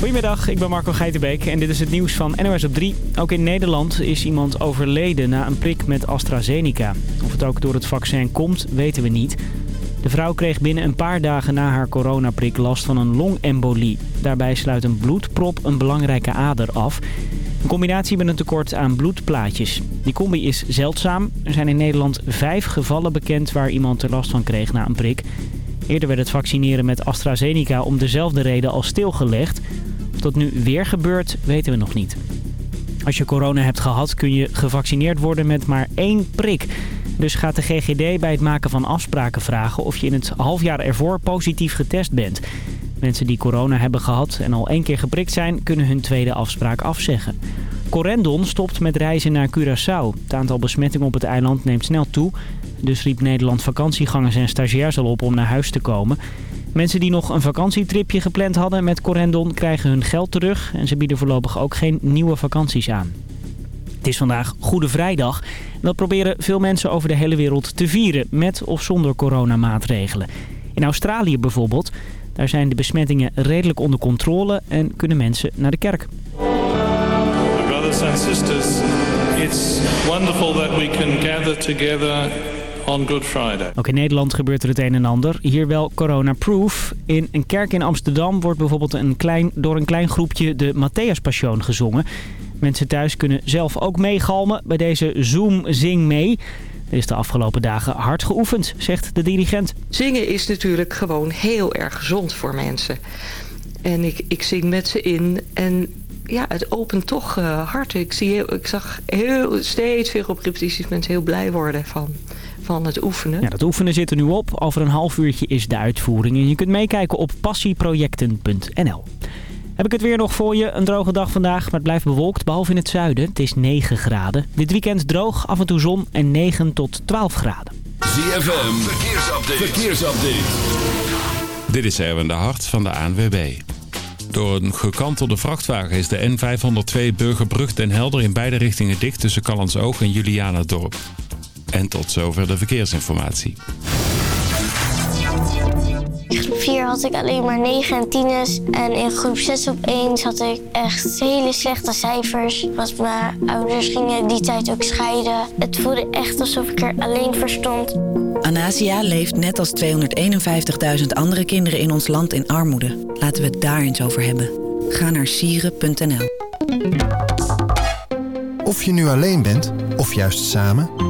Goedemiddag, ik ben Marco Geitenbeek en dit is het nieuws van NOS op 3. Ook in Nederland is iemand overleden na een prik met AstraZeneca. Of het ook door het vaccin komt, weten we niet. De vrouw kreeg binnen een paar dagen na haar coronaprik last van een longembolie. Daarbij sluit een bloedprop een belangrijke ader af. Een combinatie met een tekort aan bloedplaatjes. Die combi is zeldzaam. Er zijn in Nederland vijf gevallen bekend waar iemand er last van kreeg na een prik. Eerder werd het vaccineren met AstraZeneca om dezelfde reden al stilgelegd. Of dat nu weer gebeurt, weten we nog niet. Als je corona hebt gehad kun je gevaccineerd worden met maar één prik. Dus gaat de GGD bij het maken van afspraken vragen of je in het halfjaar ervoor positief getest bent. Mensen die corona hebben gehad en al één keer geprikt zijn, kunnen hun tweede afspraak afzeggen. Corendon stopt met reizen naar Curaçao. Het aantal besmettingen op het eiland neemt snel toe. Dus riep Nederland vakantiegangers en stagiairs al op om naar huis te komen. Mensen die nog een vakantietripje gepland hadden met Corendon krijgen hun geld terug. En ze bieden voorlopig ook geen nieuwe vakanties aan. Het is vandaag Goede Vrijdag. Dat proberen veel mensen over de hele wereld te vieren, met of zonder coronamaatregelen. In Australië bijvoorbeeld, daar zijn de besmettingen redelijk onder controle en kunnen mensen naar de kerk. It's wonderful that we can gather together on Good Friday. Ook in Nederland gebeurt er het een en ander. Hier wel corona-proof. In een kerk in Amsterdam wordt bijvoorbeeld een klein, door een klein groepje de Matthäus Passion gezongen. Mensen thuis kunnen zelf ook meegalmen bij deze Zoom Zing Mee. Er is de afgelopen dagen hard geoefend, zegt de dirigent. Zingen is natuurlijk gewoon heel erg gezond voor mensen. En ik, ik zing met ze in en ja, het opent toch uh, hard. Ik, zie ik zag heel, steeds veel op repetities mensen heel blij worden van, van het oefenen. Ja, dat oefenen zit er nu op. Over een half uurtje is de uitvoering. En je kunt meekijken op passieprojecten.nl. Heb ik het weer nog voor je. Een droge dag vandaag, maar het blijft bewolkt, behalve in het zuiden. Het is 9 graden. Dit weekend droog, af en toe zon en 9 tot 12 graden. ZFM, verkeersupdate. verkeersupdate. Dit is Erwin de Hart van de ANWB. Door een gekantelde vrachtwagen is de N502 Burgerbrug Den Helder in beide richtingen dicht tussen Callandsoog en Julianadorp. En tot zover de verkeersinformatie. In groep 4 had ik alleen maar 9 en 10's. En in groep 6 op 1 had ik echt hele slechte cijfers. Want mijn ouders gingen die tijd ook scheiden. Het voelde echt alsof ik er alleen voor stond. Anasia leeft net als 251.000 andere kinderen in ons land in armoede. Laten we het daar eens over hebben. Ga naar sieren.nl Of je nu alleen bent, of juist samen...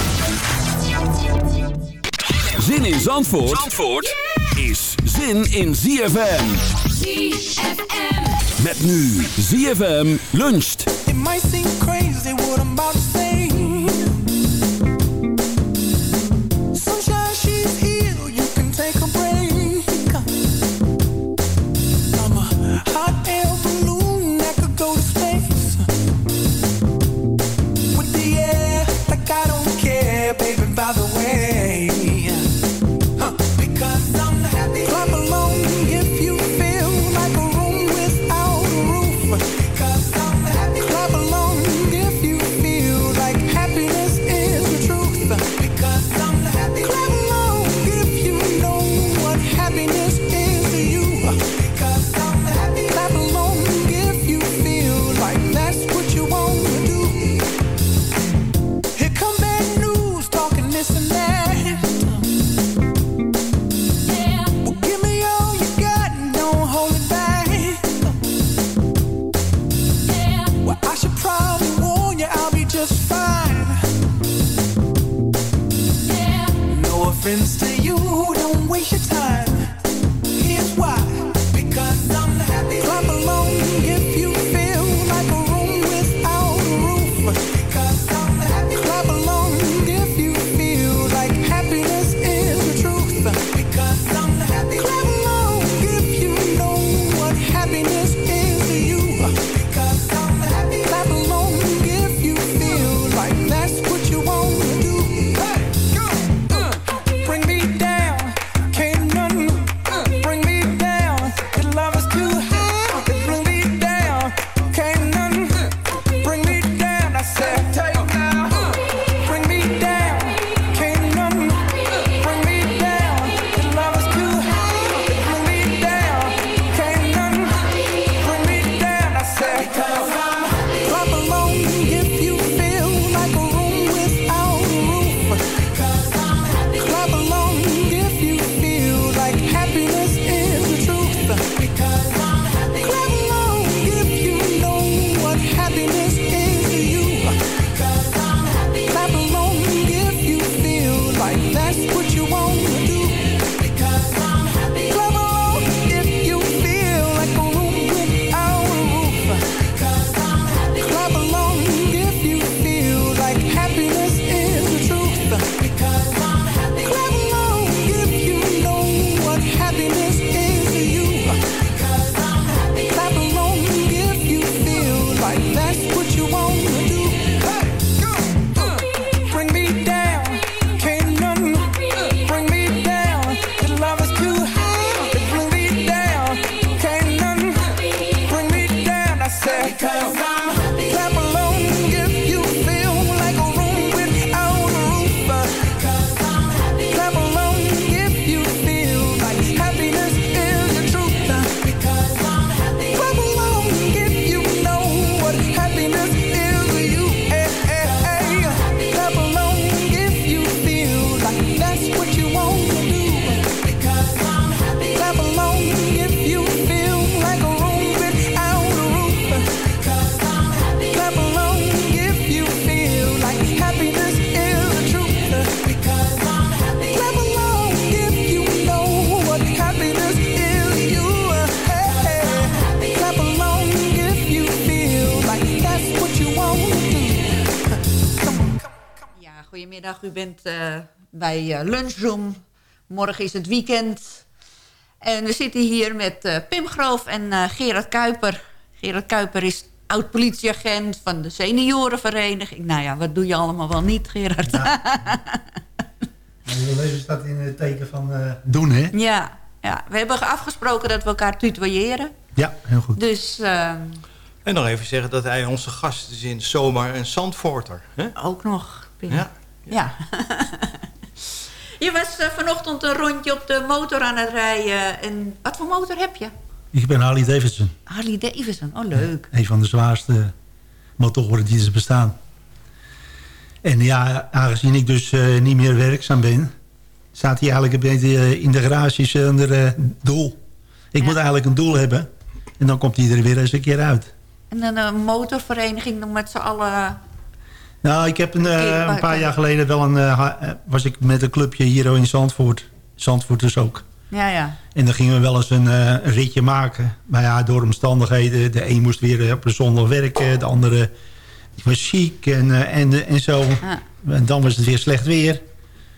Zin in Zandvoort, Zandvoort is zin in ZFM. ZFM. Met nu ZFM luncht. It might seem crazy what I'm about to say. U bent eh, bij eh, Lunchroom. Morgen is het weekend. En we zitten hier met eh, Pim Groof en eh, Gerard Kuiper. Gerard Kuiper is oud-politieagent van de seniorenvereniging. Nou ja, wat doe je allemaal wel niet, Gerard? Je leven staat in het teken van eh, doen, hè? ja, ja, we hebben afgesproken dat we elkaar tutoyeren. Ja, heel goed. Dus eh, En nog even zeggen dat hij onze gast is in zomaar een Zandvoorter. Hè? ook nog, Pim. Ja. Ja. je was eh, vanochtend een rondje op de motor aan het rijden. En wat voor motor heb je? Ik ben Harley Davidson. Harley Davidson. Oh, leuk. Een van de zwaarste motoren die er bestaan. En ja, aangezien ik dus eh, niet meer werkzaam ben... staat hij eigenlijk een beetje eh, in de garage zonder eh, doel. Ik moet eigenlijk een doel hebben. En dan komt hij er weer eens een keer uit. En een motorvereniging met z'n allen... Nou, ik heb een, eh, een paar jaar geleden wel een... eh, eh, was ik met een clubje hier in Zandvoort. Zandvoort dus ook. Ja, ja. En dan gingen we wel eens een, ritje maken. Maar ja, door omstandigheden. De een moest weer op een zondag werken. De andere die was ziek en, eh, en, en zo. En dan was het weer slecht weer.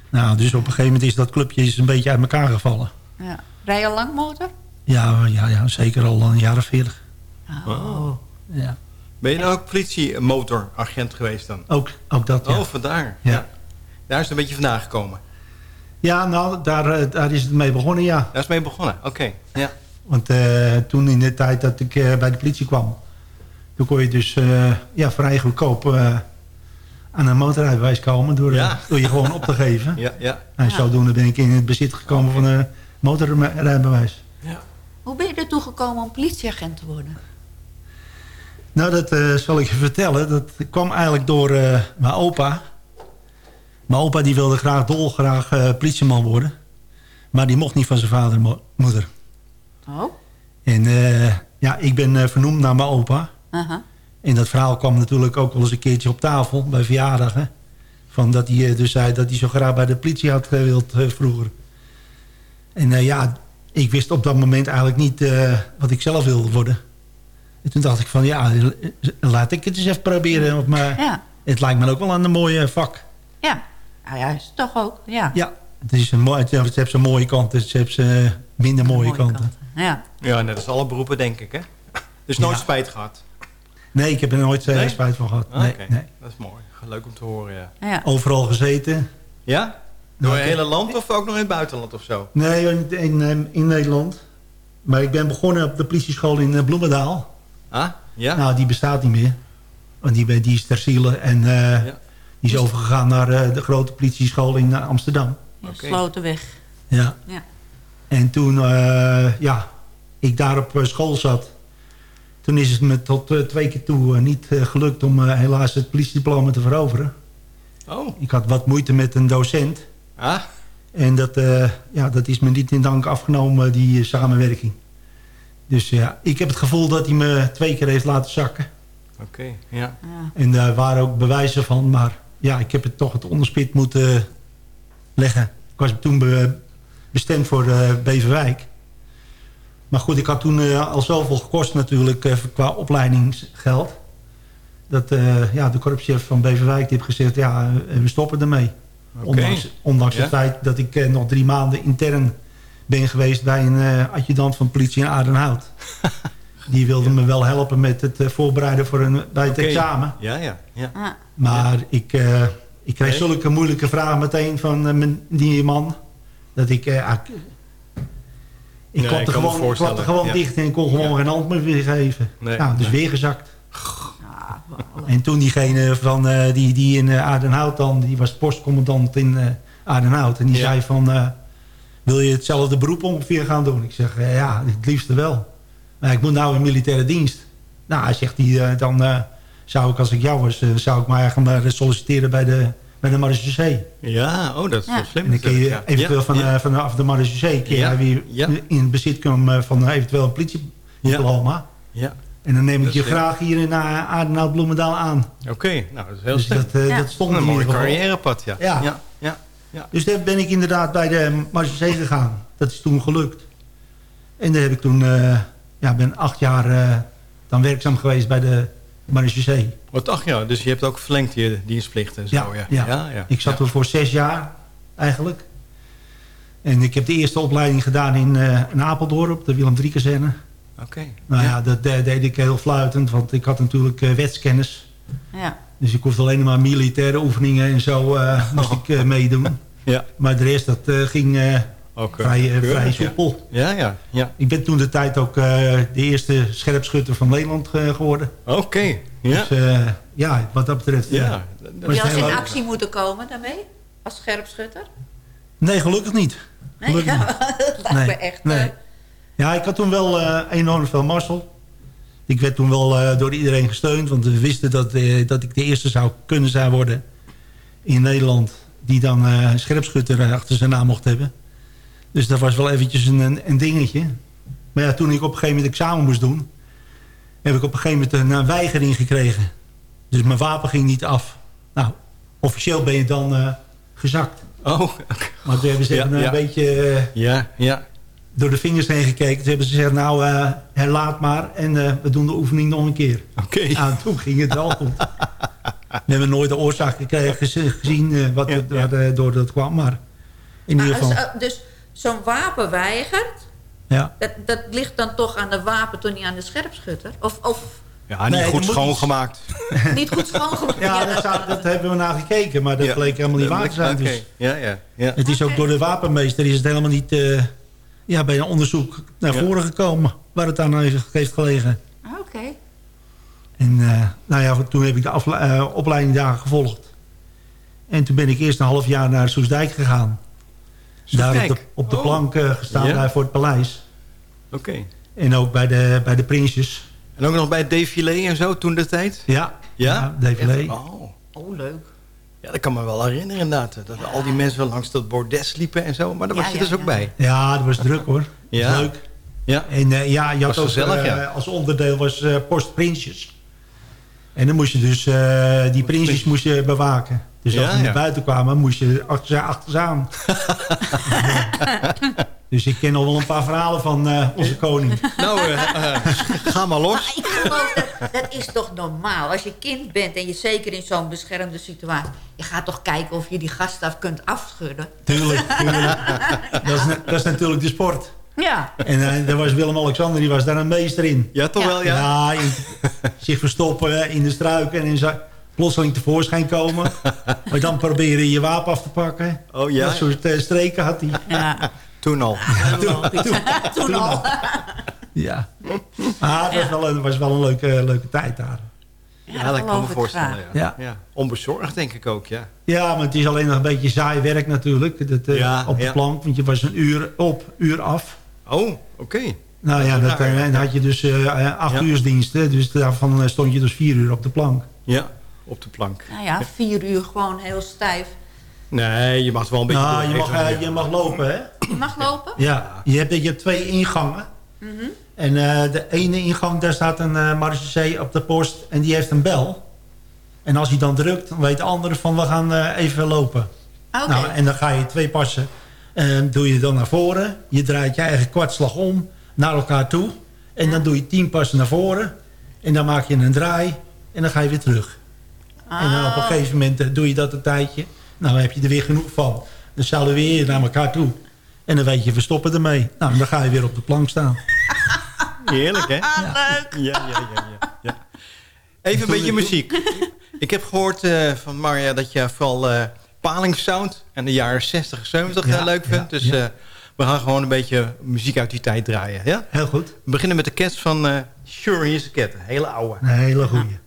Nou, dus op een gegeven moment is dat clubje is een beetje uit elkaar gevallen. ja. Rij je al lang motor? Ja, ja, ja zeker al een jaar of veertig. Oh. Ja. Ben je nou ook politiemotoragent geweest dan? Ook, ook dat, ja. Oh, vandaar. Ja. Daar is het een beetje vandaan gekomen. Ja, nou, daar, eh, daar is het mee begonnen, ja. Daar is het mee begonnen, oké. Ja. Want eh, toen in de tijd dat ik eh, bij de politie kwam... toen kon je dus eh, ja, vrij goedkoop aan een motorrijbewijs komen... Door, Ja. door je gewoon op te geven. Ja, ja. En zodoende ben ik in het bezit gekomen van een motorrijbewijs. Hoe ben je ertoe gekomen om politieagent te worden? Nou, dat eh, zal ik je vertellen. Dat kwam eigenlijk door eh, mijn opa. Mijn opa die wilde graag dolgraag eh politieman worden. Maar die mocht niet van zijn vader en mo- moeder. Oh? En ja, ik ben vernoemd naar mijn opa. Aha. En dat verhaal kwam natuurlijk ook wel eens een keertje op tafel bij verjaardagen. Van dat hij dus zei dat hij zo graag bij de politie had gewild vroeger. En ja, ik wist op dat moment eigenlijk niet wat ik zelf wilde worden. En toen dacht ik van ja, laat ik het eens even proberen. Maar Ja. het lijkt me ook wel een mooie vak. Ja. Nou ja, is het toch ook. Ja. Ja, het, is een mooi, het heeft zijn mooie kanten, het heeft zijn minder mooie, kanten. Ja. Ja, net als alle beroepen, denk ik, hè? Dus nooit Ja. spijt gehad. Nee, ik heb er nooit eh, Nee? spijt van gehad. Ah, Nee, Oké, nee. dat is mooi. Leuk om te horen, ja. Ja. Overal gezeten. Ja? Door Nou, het hele land of ook nog in het buitenland of zo? Nee, in, in, eh, in Nederland. Maar ik ben begonnen op de politieschool in eh, Bloemendaal. Ah, ja? Nou, die bestaat niet meer. Want die, die is ter ziele. En eh, die is overgegaan naar eh, de grote politieschool in eh, Amsterdam. Slotenweg. Ja. Ja. En toen eh, ja, ik daar op school zat... toen is het me tot twee keer toe niet gelukt... om helaas het politiediploma te veroveren. Oh. Ik had wat moeite met een docent. Ah, En dat, eh, ja, dat is me niet in dank afgenomen, die samenwerking. Dus ja, ik heb het gevoel dat hij me twee keer heeft laten zakken. oké, ja. En daar waren ook bewijzen van. Maar ja, ik heb het toch het onderspit moeten leggen. Ik was toen be- bestemd voor eh, Beverwijk. Maar goed, ik had toen eh, al zoveel gekost natuurlijk eh, qua opleidingsgeld. Dat eh, ja, de korpschef van Beverwijk die heeft gezegd, ja, we stoppen ermee. Oké. Ondanks, ondanks Ja. het feit dat ik nog drie maanden intern ben geweest bij een eh, adjudant van politie in Aardenhout. Die wilde me wel helpen met het eh, voorbereiden voor een, bij het examen. Ja, ja, ja. Ah. Maar ik, eh, ik kreeg Nee? zulke moeilijke vragen meteen van mijn- die man. Dat ik... eh, ah, ik ik Nee, klapte gewoon, ik voorstellen, klapte gewoon ja. dicht en ik kon gewoon geen antwoord meer geven. Nee, nou, dus nee. weer gezakt. En toen diegene van, eh, die, die in Aardenhout dan, die was postcommandant in eh Aardenhout. En die Ja. zei van, eh, wil je hetzelfde beroep ongeveer gaan doen? Ik zeg, eh, ja, het liefste wel. Maar ik moet nou in militaire dienst. Nou, hij zegt hij, eh, dan eh, zou ik als ik jou was, zou ik maar eigenlijk maar solliciteren bij de, bij de. Ja, oh, dat is wel slim. En dan kun je eventueel Ja, van, ja. eh, vanaf de marechaussee kun Ja, jij weer ja. in bezit komen van eventueel een politiediploma. Ja. En dan neem ik Dat je graag hier in uh, Aardenhout Bloemendaal aan. Oké, nou, dat is heel Dus slim. dat, eh, dat stond Een mooi carrièrepad, ja. Ja. Ja. Dus daar ben ik inderdaad bij de marechaussee gegaan. Dat is toen gelukt. En daar heb ik toen, eh, ja, ben acht jaar eh, dan werkzaam geweest bij de marechaussee. Wat acht jaar, dus je hebt ook verlengd je dienstplicht en zo. Ja, Ja, ja. ja. ik zat ja. er voor zes jaar eigenlijk. En ik heb de eerste opleiding gedaan in, eh, in Apeldoorn op de Willem III-kazerne. Oké. Nou ja, dat de- deed ik heel fluitend, want ik had natuurlijk eh, wetskennis. Ja. Dus ik hoefde alleen maar militaire oefeningen en zo eh, moest ik eh, meedoen. Ja. Maar de rest, dat eh, ging Ook, vrij, vrij ja. soepel. Ja, ja, ja. Ik ben toen de tijd ook eh, de eerste scherpschutter van Nederland geworden. Oké, ja. Dus eh, ja, wat dat betreft... Ja, dat- was Je heel in leuk. actie moeten komen daarmee? Als scherpschutter? Nee, gelukkig niet. Nee, Gelukkig ja, niet. dat lijkt me echt... Nee. eh, Ja, ik had toen wel eh, enorm veel mazzel. Ik werd toen wel eh, door iedereen gesteund. Want we wisten dat, eh, dat ik de eerste zou kunnen zijn worden in Nederland... die dan eh, scherpschutter achter zijn naam mocht hebben. Dus dat was wel eventjes een, een, dingetje. Maar ja, toen ik op een gegeven moment examen moest doen... heb ik op een gegeven moment een, weigering gekregen. Dus mijn wapen ging niet af. Nou, officieel ben je dan gezakt. Oh, Maar toen hebben ze Ja, een ja. beetje... ja, ja. Door de vingers heen gekeken. Toen hebben ze gezegd, nou, eh herlaat maar. En eh, we doen de oefening nog een keer. Oké. Nou, toen ging het wel goed. We hebben nooit de oorzaak gekregen, gez- gezien eh, wat er Ja, door dat kwam. Maar in maar ieder geval, als, eh, dus zo'n wapen weigert... ja. Dat, dat ligt dan toch aan de wapen, toch niet aan de scherpschutter? Of, of Ja, niet Nee, goed schoongemaakt. niet goed schoongemaakt? Ja, dat, zou- dat hebben we naar gekeken. Maar dat Ja. bleek helemaal niet waar te zijn. Oké, Dus Ja, ja, ja. het is ook door de wapenmeester is het helemaal niet eh, ja, bij een onderzoek naar Ja. voren gekomen. Waar het aan heeft heeft gelegen. Ah, Oké. En eh, nou ja, toen heb ik de eh, opleiding daar gevolgd. En toen ben ik eerst een half jaar naar Soesdijk gegaan. Daar op de, op de Oh. plank eh, gestaan Ja. daar voor het paleis. Oké. En ook bij de, bij de prinsjes. En ook nog bij het défilé en zo toen de tijd? Ja, Ja? ja défilé. Oh. Oh, leuk. Ja, dat kan me wel herinneren inderdaad. Dat al die mensen wel langs dat bordes liepen en zo. Maar daar Ja, was je ja, dus ook bij. Ja, dat was druk hoor. Dat Ja. was leuk. Ja. En eh, ja, je had Was ook gezellig, eh, ja. als onderdeel was eh, Post Prinsjes. En dan moest je dus eh, die prinsjes moest je bewaken. Dus als Ja, we naar ja. buiten kwamen, moest je achter ze achter ze aan. dus ik ken al wel een paar verhalen van eh, onze koning. Nou, eh, eh, ga maar los. Ik geloof dat, dat is toch normaal. Als je kind bent en je zeker in zo'n beschermde situatie... je gaat toch kijken of je die gastaf kunt afschudden. Tuurlijk, tuurlijk. Dat, is, na- dat is natuurlijk de sport. Ja. En daar was Willem-Alexander, die was daar een meester in. Ja, toch wel, ja? Ja, in- zich verstoppen in de struiken en in za- plotseling tevoorschijn komen. maar dan proberen je wapen af te pakken. Oh ja? Dat soort streken had hij. Ja. Toen al. Toen al. Ja. Maar het was wel een, was wel een leuke, leuke tijd daar. Ja, dat kan me ik voorstellen. Ja. Ja. Ja. Onbezorgd denk ik ook, ja. Ja, maar het is alleen nog een beetje saai werk natuurlijk. Dat, eh, Ja, op de ja. plank, want je was een uur op, uur af. Oh, oké. Nou ja, Dat eh, en dan had je dus eh acht Ja. uursdiensten. Dus daarvan eh, stond je dus vier uur op de plank. Ja, op de plank. Nou ja, vier uur gewoon heel stijf. Nee, je mag wel een beetje... Nou, je mag, eh, je mag lopen, hè? Je mag lopen? Ja, je hebt, je hebt twee ingangen. Mhm. En eh, de ene ingang, daar staat een uh, marechaussee op de post. En die heeft een bel. En als hij dan drukt, dan weet de andere van we gaan eh, even lopen. Oké. Nou, en dan ga je twee passen. En doe je dan naar voren. Je draait je eigen kwartslag om naar elkaar toe. En dan doe je tien passen naar voren. En dan maak je een draai. En dan ga je weer terug. En dan op een Ah. gegeven moment doe je dat een tijdje. Nou, dan heb je er weer genoeg van. Dan salueer je naar elkaar toe. En dan weet je, we stoppen ermee. Nou, dan ga je weer op de plank staan. Heerlijk, hè? Ah, leuk. Ja, ja, ja. ja, ja. Even een beetje muziek. Ik heb gehoord eh, van Marja dat je vooral eh palingsound... en de jaren 60 en 70 Ja, eh, leuk vindt. ja, dus ja. eh, we gaan gewoon een beetje muziek uit die tijd draaien. Ja? Heel goed. We beginnen met de cats van eh Sure Here's a Cat. Een hele oude. Een hele goeie.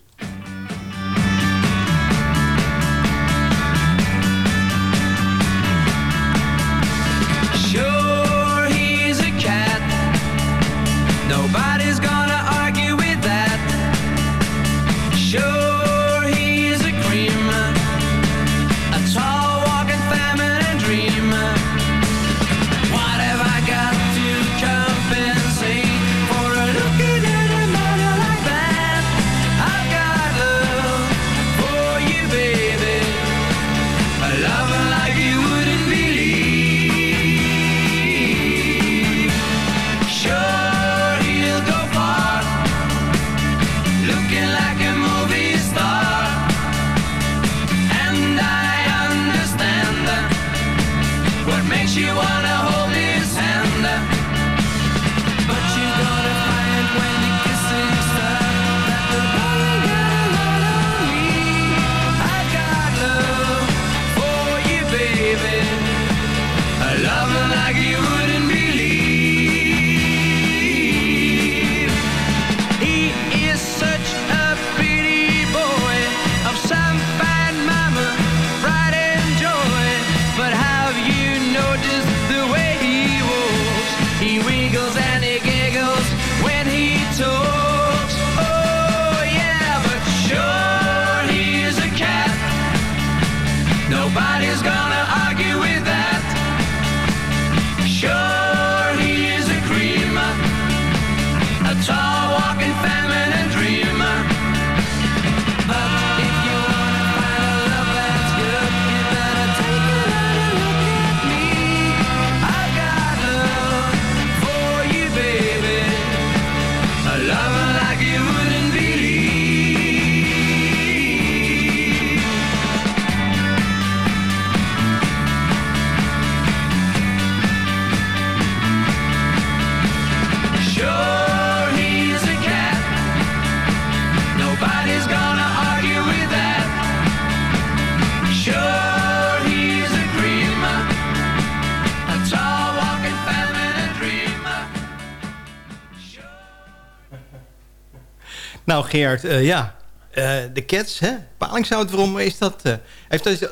Nou, Gerard, eh, ja. Eh, de cats, hè? Palingsout, waarom is dat... eh, heeft dat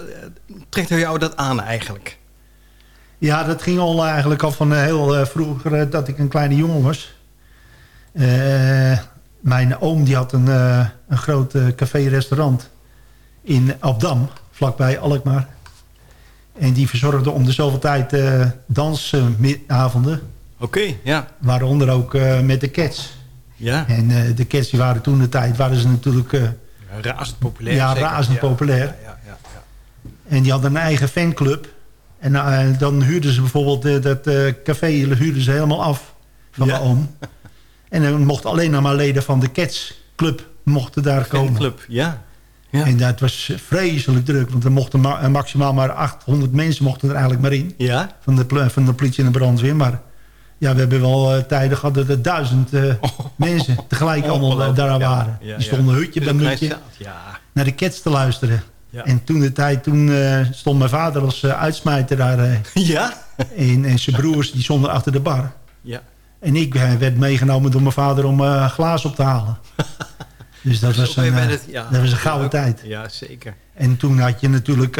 trekt jou dat aan eigenlijk? Ja, dat ging al eigenlijk al van heel vroeger dat ik een kleine jongen was. Mijn oom die had een, een groot café-restaurant in Abdam, vlakbij Alkmaar. En die verzorgde om de zoveel tijd dansavonden. Oké, ja. Waaronder ook met de Cats. Ja. En eh, de Cats die waren toen de tijd, waren ze natuurlijk... eh, Razend populair. ja, zeker. razend Ja. populair. Ja, ja, ja, En die hadden een eigen fanclub. En eh, dan huurden ze bijvoorbeeld dat eh, café huurden ze helemaal af van Ja. de oom. En dan mochten alleen nog maar leden van de Cats Club mochten daar komen. Fanclub, ja. En dat was vreselijk druk. Want er mochten ma- maximaal maar 800 mensen mochten er eigenlijk maar in. Ja? Van de, van de politie en de brandweer. Maar ja, we hebben wel eh, tijden gehad dat er duizend eh, mensen tegelijk allemaal eh, daar ja. waren. Ja, Die stonden ja. hutje bij mutje naar de Cats te luisteren. En toen de tijd, toen stond mijn vader als uitsmijter daar. Ja? en, en zijn broers die stonden achter de bar. Ja. En ik werd meegenomen door mijn vader om glaas op te halen. dus dat was, een, het- dat was een gouden tijd. Ja, zeker. En toen had je natuurlijk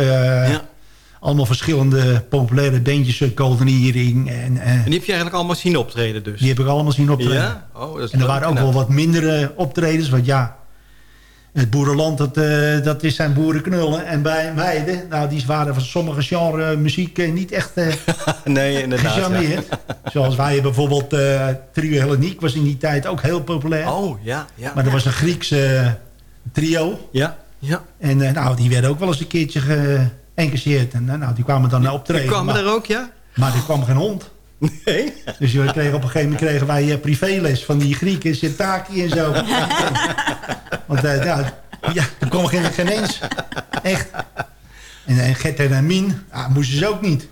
allemaal verschillende populaire bandjes. eh, Golden Earring. En, eh, En die heb je eigenlijk allemaal zien optreden dus? die heb ik allemaal zien optreden. Ja? Oh, dat is en er leuk, waren ook nou. wel wat mindere optredens. Want ja, het boerenland, dat, eh, dat is zijn boerenknullen. En bij meiden, nou, die waren van sommige genre muziek niet echt eh Nee, inderdaad. gecharmeerd. Zoals wij bijvoorbeeld uh, Trio Helleniek was in die tijd ook heel populair. Oh, ja, ja. Maar dat was een Griekse trio. Ja, ja. En nou, die werden ook wel eens een keertje geëncasseerd. En nou, die kwamen dan optreden. Die kwamen maar, er ook, ja? Maar er kwam geen hond. Nee? Dus we kregen op een gegeven moment kregen wij eh, privéles van die Grieken, Sirtaki en zo. Want eh, ja, ja, er kwam geen, geen eens. Echt. En, en Gert en Min, ah, moesten ze ook niet.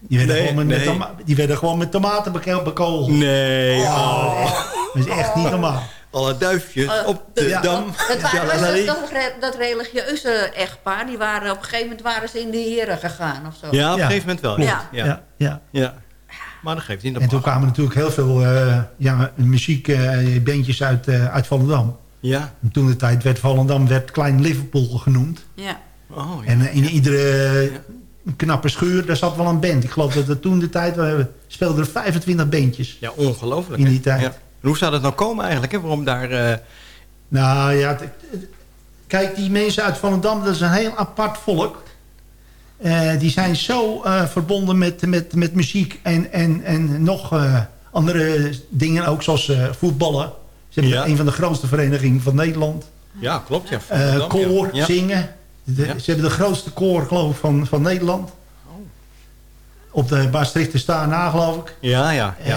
Die werden, Nee, gewoon, met, nee. die werden gewoon met tomaten bekogeld. Nee. Oh, echt. Dat is echt niet normaal. Alle duifjes op de Ja. dam. Dat, waren, dat, dat, re- dat religieuze echtpaar, die waren op een gegeven moment waren ze in de heren gegaan of zo. Ja, op een gegeven moment wel. Ja. Ja, Ja. ja. ja. Maar dat geeft niet. Dat En toen mag. kwamen natuurlijk heel veel eh ja, muziekbandjes uit, eh, uit Volendam. Ja. En toen de tijd werd Volendam werd Klein Liverpool genoemd. Ja. Oh, ja. En eh, in iedere knappe schuur, daar zat wel een band. Ik geloof dat er toen de tijd, we speelden er 25 bandjes. Ja, ongelooflijk. In hè? die tijd. Hoe zou dat nou komen eigenlijk? Hè? Waarom daar... eh, Nou ja, kijk, die mensen uit Volendam, dat is een heel apart volk. Eh, die zijn zo eh, verbonden met, met, met muziek en, en, en nog andere dingen ook, zoals voetballen. Ze hebben Ja. een van de grootste verenigingen van Nederland. ja, klopt. Ja. Volendam, koor, ja. zingen. De- Ja. Ze hebben de grootste koor, geloof ik, van, van Nederland. Op de Maastrichter staan na, geloof ik. Ja, ja. ja.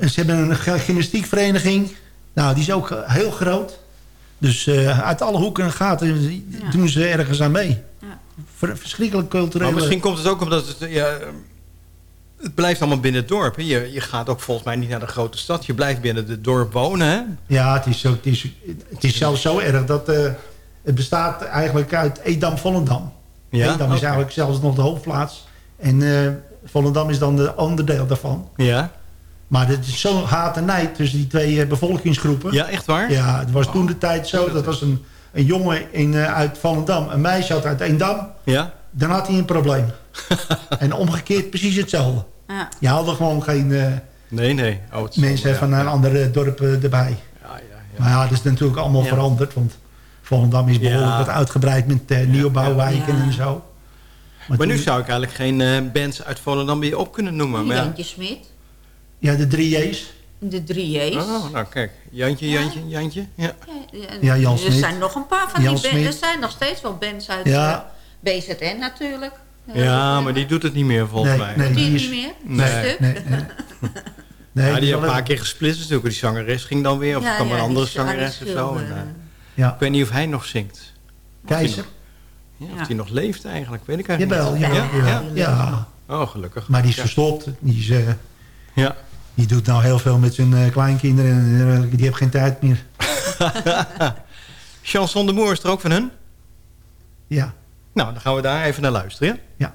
Eh, ze hebben een gy- gymnastiekvereniging. Nou, die is ook eh, heel groot. Dus eh, uit alle hoeken en gaten doen ze ergens aan mee. Ver- verschrikkelijk cultureel. Maar misschien komt het ook omdat het... eh, Ja, het blijft allemaal binnen het dorp. Hè? Je, je gaat ook volgens mij niet naar de grote stad. Je blijft binnen het dorp wonen. Hè? Ja, het is, zo, het is, het is zelfs zo erg dat eh, het bestaat eigenlijk uit Edam-Volendam. Ja? Edam is eigenlijk zelfs nog de hoofdplaats. En eh, Volendam is dan de onderdeel daarvan. Ja. Maar het is zo'n haat en nijd tussen die twee eh, bevolkingsgroepen. Ja, echt waar? Ja, het was toen de tijd zo. Dat was een, een jongen in, eh, uit Volendam. Een meisje uit, uit Eendam. Ja? Dan had hij een probleem. en omgekeerd precies hetzelfde. Ja. Je haalde gewoon geen eh, Nee, nee. Oh, mensen ja, van een ja. ander dorp erbij. Ja, ja, ja. Maar ja, dat is natuurlijk allemaal Ja. veranderd. Want Volendam is behoorlijk Ja. wat uitgebreid met eh, nieuwbouwwijken Ja. en zo. Maar nu toen- zou ik eigenlijk geen bands uit Volendam meer op kunnen noemen. Maar ja. Jantje Smit, Ja, de drie J's. de drie J's. Oh, nou kijk. Jantje, Jantje, Jantje. Ja. Ja, Ja, Jan er zijn nog een paar van Jan die bands. Er zijn nog steeds wel bands uit Ja. eh, BZN natuurlijk. ja, maar die doet het niet meer volgens Nee, mij. nee. Doet die die niet meer? Nee. Stuk? Nee, nee. nee ja, die die is heeft een paar keer gesplitst natuurlijk. Die zangeres ging dan weer. Of Ja, kwam ja, een andere die zangeres die of zo. En, eh, Ja, ik weet niet of hij nog zingt. Keizer. Ja, of Ja. hij nog leeft eigenlijk. Weet ik eigenlijk Jawel, niet. jawel, Ja? Ja? Ja. Oh, gelukkig. Maar die is Ja. verstopt. Die, is, eh, Ja. Die doet nou heel veel met zijn eh, kleinkinderen. En, die heeft geen tijd meer. Chanson de Moor is er ook van hun? Ja. Nou, dan gaan we daar even naar luisteren. Ja? Ja.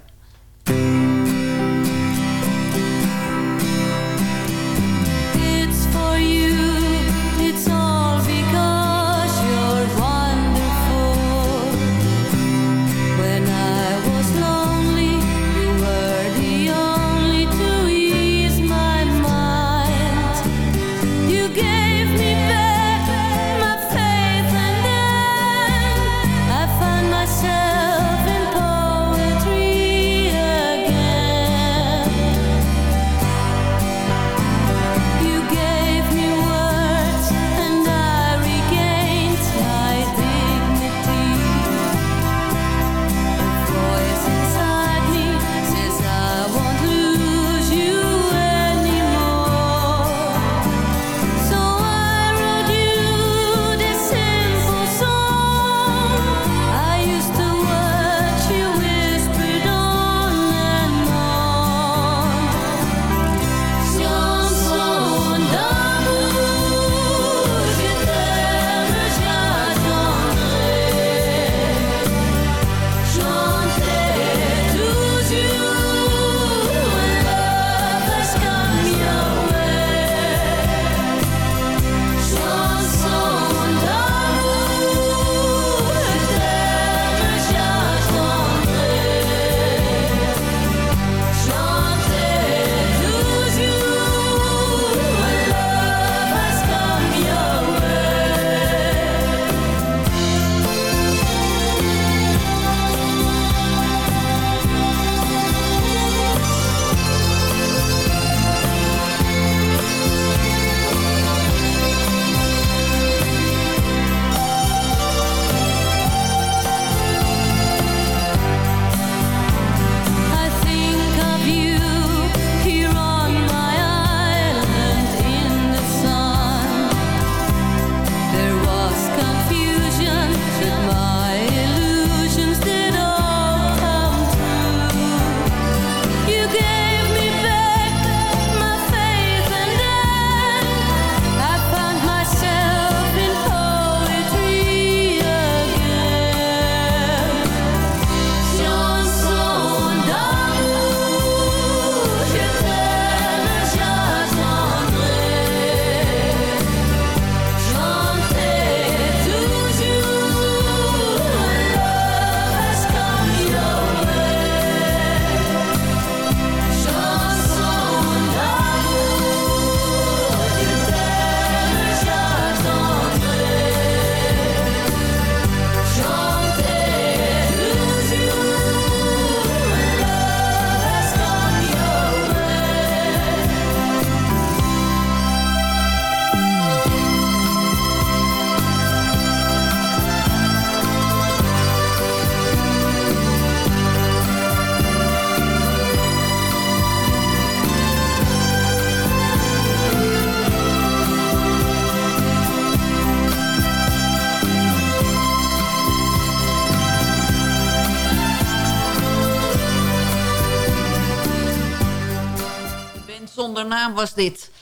Naam was dit?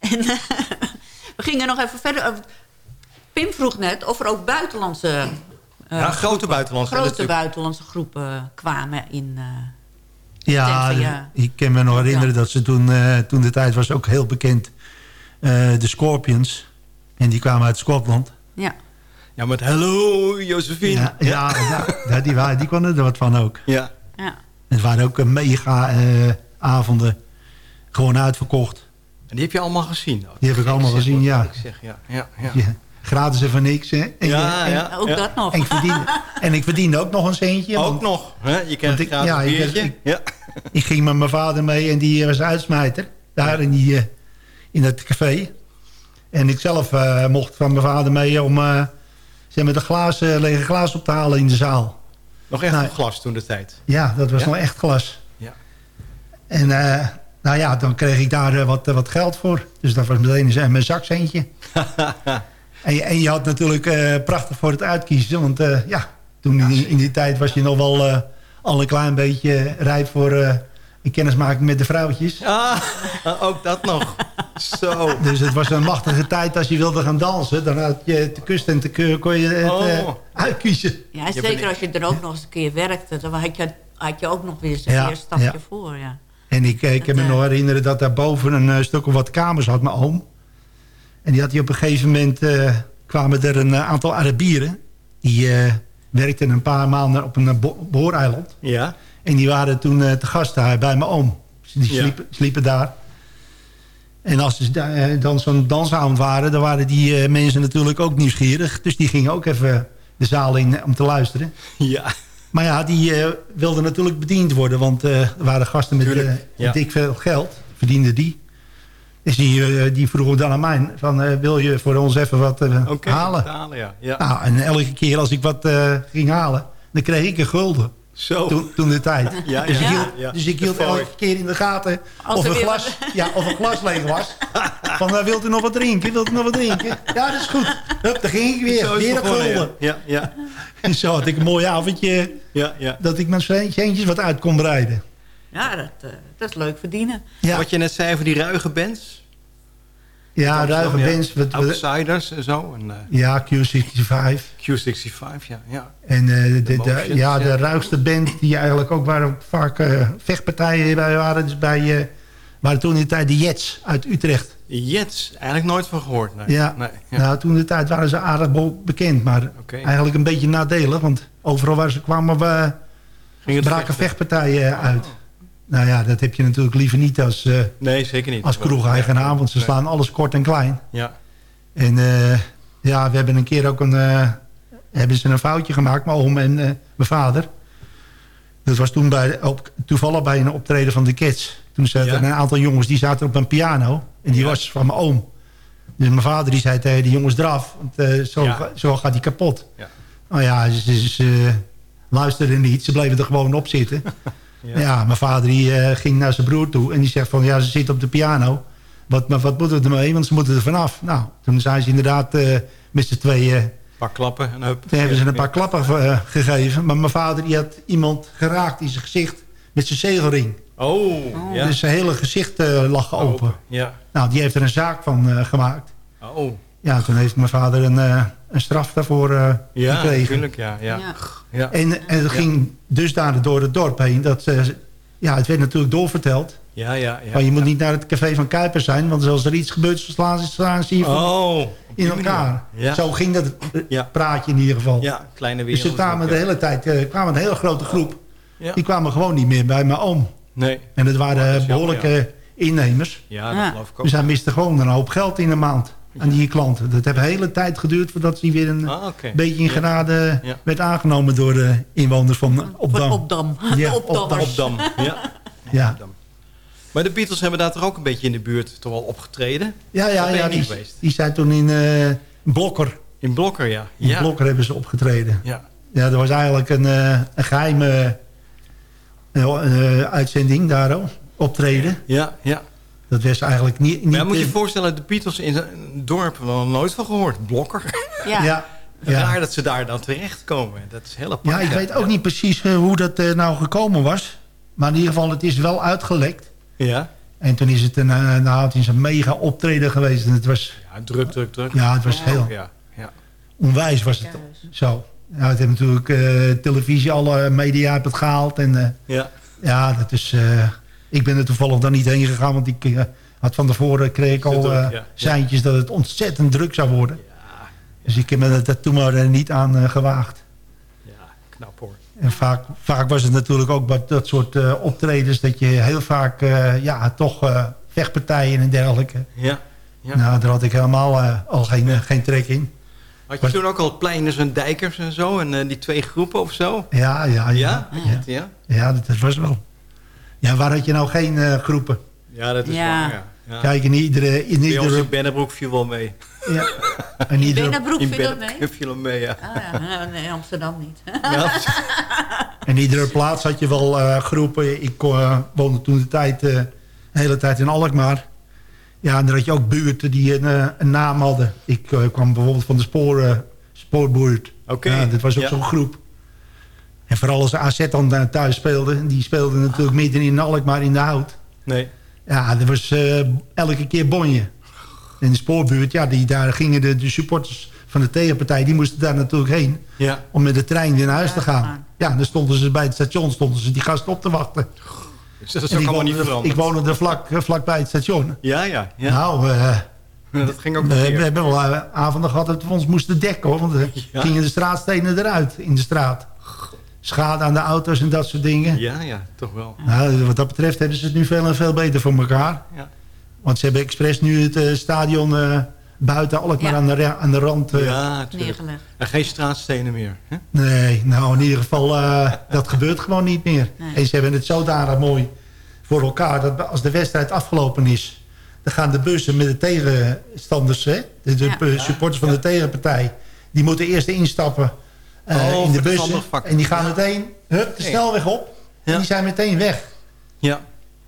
En eh, we gingen nog even verder. Eh, Pim vroeg net of er ook buitenlandse... eh, Ja, grote buitenlandse. grote natuurlijk. buitenlandse groepen kwamen in... eh, Ja, ik kan me nog herinneren dat ze toen, eh, toen de tijd was ook heel bekend. eh, de Scorpions. En die kwamen uit Schotland. ja. Ja, met hallo Josephine. Ja, ja, ja, ja, die, waren, die konden er wat van ook. Ja. ja. Het waren ook mega eh, avonden. Gewoon uitverkocht. En die heb je allemaal gezien? Die heb ik allemaal gezien, ja. Ik zeg, ja, ja, ja. Ja, gratis en voor niks, hè? En, Ja, en- ja, Ook ja. dat nog. En ik verdiende, en ik verdiende ook nog een centje. Ook want nog. Hè? Je krijgt ik- gratis ja, ik- ik- ja. Ik ging met mijn vader mee en die was uitsmijter. Daar in, die, eh, in dat café. En ik zelf eh, mocht van mijn vader mee om eh zeg maar, de glaas, eh, lege glaas op te halen in de zaal. Nog echt Nou, een glas toen de tijd. Ja, dat was Ja? nog echt glas. Ja. En eh, nou ja, dan kreeg ik daar eh, wat, eh, wat geld voor. Dus dat was meteen een- mijn zakcentje. en, je- en je had natuurlijk eh, prachtig voor het uitkiezen. Want eh, ja, toen in, in die tijd was je nog wel eh, al een klein beetje rijp voor eh, een kennismaking met de vrouwtjes. Ah, ook dat nog. Zo. Dus het was een machtige tijd als je wilde gaan dansen. Dan had je te kust en te keur kon je het Oh. uitkiezen. Ja, zeker als je er ook nog eens een keer werkte. Dan had je, had je ook nog weer eens een Ja, keer stapje ja. voor. Ja. En ik, eh, ik kan me nog herinneren dat daar boven een eh, stuk of wat kamers had mijn oom. En die had hij op een gegeven moment... eh, kwamen er een aantal Arabieren. Die eh, werkten een paar maanden op een bo- booreiland. Ja. En die waren toen eh, te gast daar bij mijn oom. Dus die Ja. sliepen, sliepen daar. En als ze da- dan zo'n dansavond waren... dan waren die eh, mensen natuurlijk ook nieuwsgierig. Dus die gingen ook even de zaal in om te luisteren. Ja. Maar ja, die eh, wilden natuurlijk bediend worden. Want eh, er waren gasten met eh, ja. dik veel geld. Verdienden die. Dus die, die vroegen dan aan mij... Van, wil je voor ons even wat Oké. halen? Halen, ja. ja. Nou, en elke keer als ik wat ging halen... dan kreeg ik een gulden. Zo. Toen, toen de tijd. Ja, dus, ja, ik hield, ja. dus ik hield Dat elke keer in de gaten Als of er een, glas, ja, of een glas leeg was. Van, uh, wilt u nog wat drinken? Wilt u nog wat drinken? Ja, dat is goed. Hup, daar ging ik weer. Weer begonnen, gulden. Ja, ja. En zo had ik een mooi avondje ja, ja. dat ik met centjes wat uit kon breiden. Ja, dat, eh, dat is leuk verdienen. Ja, Wat je net zei over die ruige bands. Ja ruige ja. bands. Outsiders en zo. En, eh, ja, Q65. Q65, ja. ja. En eh, de, de, Motions, ja, de ja. ruigste band die eigenlijk ook waar vaak eh, vechtpartijen bij waren. Dus bij, waren toen in de tijd de Jets uit Utrecht. Jets, eigenlijk nooit van gehoord. Nee. Ja, Nee, ja. nou toen in de tijd waren ze aardig bekend. Maar eigenlijk een beetje nadelig. Want overal waar ze kwamen we, braken vechten? vechtpartijen uit. Nou ja, dat heb je natuurlijk liever niet als, eh, Nee, zeker niet. als kroegeigenaar. Want ze Nee. slaan alles kort en klein. Ja. En eh, ja, we hebben een keer ook een, eh, hebben ze een foutje gemaakt, mijn oom en mijn vader. Dat was toen bij, op, toevallig bij een optreden van de Kids. Toen zaten Ja. een aantal jongens die zaten op een piano. En die Ja. was van mijn oom. Dus mijn vader die zei tegen die jongens eraf. Want zo, Ja. zo gaat hij kapot. Ja. Nou ja, ze, ze, ze luisterden niet. Ze bleven er gewoon op zitten. ja. mijn vader die, eh, ging naar zijn broer toe. En die zegt van, ja, ze zitten op de piano. Wat, maar wat moeten we ermee? Want ze moeten er vanaf. Nou, toen zijn ze inderdaad eh, met z'n tweeën... Een paar klappen en hup. Toen hebben ze een paar klappen eh, gegeven. Maar mijn vader die had iemand geraakt in zijn gezicht met zijn zegelring. Oh, ja. Dus zijn hele gezicht eh, lag open. Ja. Nou, die heeft er een zaak van eh, gemaakt. Oh. Ja, toen heeft mijn vader een, eh, een straf daarvoor eh, Ja, gekregen. natuurlijk, ja. ja. Ja. En, en het ging dusdanig door het dorp heen. Dat, eh, ja, het werd natuurlijk doorverteld. Ja, ja, ja. maar je moet niet naar het café van Kuipers zijn. Want als er iets gebeurt, slaan ze, slaan ze hier van Oh, in elkaar. Zo ging dat eh, Ja. praatje in ieder geval. Ja, kleine dus wereld. ze kwamen de hele tijd eh, kwamen een hele grote groep. Ja. Die kwamen gewoon niet meer bij mijn oom. Nee. En dat waren dat behoorlijke innemers. Ja, dat geloof ik ook. Dus hij miste gewoon een hoop geld in een maand aan die klanten. Dat heeft een hele tijd geduurd voordat hij weer een Ah, beetje in genade Ja. werd aangenomen door de inwoners van Opdam. Opdam. Ja, Opdammers. Opdam. Ja. Ja, Opdam. Maar de Beatles hebben daar toch ook een beetje in de buurt toch wel opgetreden? ja, ja, ja die, zijn toen in eh, Blokker. In Blokker, ja. In ja. Blokker hebben ze opgetreden. Ja. Ja, er was eigenlijk een, eh, een geheime eh, uitzending daar, oh, optreden. Ja, ja. Dat was eigenlijk niet... niet Maar moet je je eh, voorstellen, de Beatles in een dorp, nog nooit van gehoord. Blokker. Ja. ja, ja. Raar dat ze daar dan terechtkomen. Dat is heel apart. ja, ik weet ook niet precies eh, hoe dat eh, nou gekomen was. Maar in ieder geval, het is wel uitgelekt. Ja, En toen is het een, nou, het is een mega optreden geweest. En het was, Ja, druk, druk, druk. Ja, het was heel- Ja, ja. onwijs was het zo. Nou, het heeft natuurlijk eh, televisie, alle media hebben het gehaald. En eh, Ja. ja, dat is... eh, ik ben er toevallig dan niet heen gegaan, want ik eh, had van tevoren kreeg ik al eh, ja. Ja. seintjes dat het ontzettend druk zou worden. Dus ik heb me dat toen maar eh, niet aan eh, gewaagd. Knap hoor. En vaak, vaak was het natuurlijk ook bij dat soort eh, optredens... dat je heel vaak eh, ja, toch eh, vechtpartijen en dergelijke... Ja. ja. Nou, daar had ik helemaal eh, al geen, eh, geen trek in. Had je toen ook al pleiners en dijkers en zo? En eh, die twee groepen of zo? Ja, ja, ja. Ja? Ja, Ja? ja dat, dat was wel. Ja, waar had je nou geen eh, groepen? Ja, dat is Ja. waar. Ja. Ja. Kijk, in iedere... In Bij ons iedere in Bennebroek viel wel mee. ja, in iedere, Bennebroek in viel dat mee? viel hem mee, ja. Ah, ja. Nou, Nee, Amsterdam niet. Ja. in iedere plaats had je wel eh, groepen. Ik eh, woonde toen de tijd, eh, de hele tijd in Alkmaar. Ja, en dan had je ook buurten die een, een naam hadden. Ik eh, kwam bijvoorbeeld van de spoor, eh, spoorbuurt. Oké. Ja, dat was ook Ja. zo'n groep. En vooral als AZ dan daar thuis speelde. Die speelde natuurlijk midden in Alkmaar in de hout. Nee. Ja, dat was eh, elke keer bonje. In de spoorbuurt, ja, die, daar gingen de, de supporters van de tegenpartij... die moesten daar natuurlijk heen Ja. om met de trein weer naar huis te gaan. Ja, dan stonden ze bij het station stonden ze die gasten op te wachten. Dus dat is ook allemaal niet woonde er- veranderd. Ik woonde er vlak, eh, vlak bij het station. Ja, ja. ja. Nou, eh, dat ging ook we, we hebben wel eh, avonden gehad dat we ons moesten dekken. Hoor, want er Ja. gingen de straatstenen eruit in de straat. Schade aan de auto's en dat soort dingen. Ja, ja, toch wel. Nou, wat dat betreft hebben ze het nu veel en veel beter voor elkaar. Ja. Want ze hebben expres nu het eh, stadion eh, buiten Alkmaar Ja. aan, de, aan de rand. eh, Ja. Neergelegd. En geen straatstenen meer. Hè? Nee, nou in ieder geval, eh, dat gebeurt gewoon niet meer. Nee. En ze hebben het zodanig mooi voor elkaar... dat als de wedstrijd afgelopen is... dan gaan de bussen met de tegenstanders... Hè, de, de Ja. supporters van de tegenpartij... die moeten eerst instappen Oh, in de bussen. En die gaan meteen hup, de snelweg op. En die zijn meteen weg. Ja.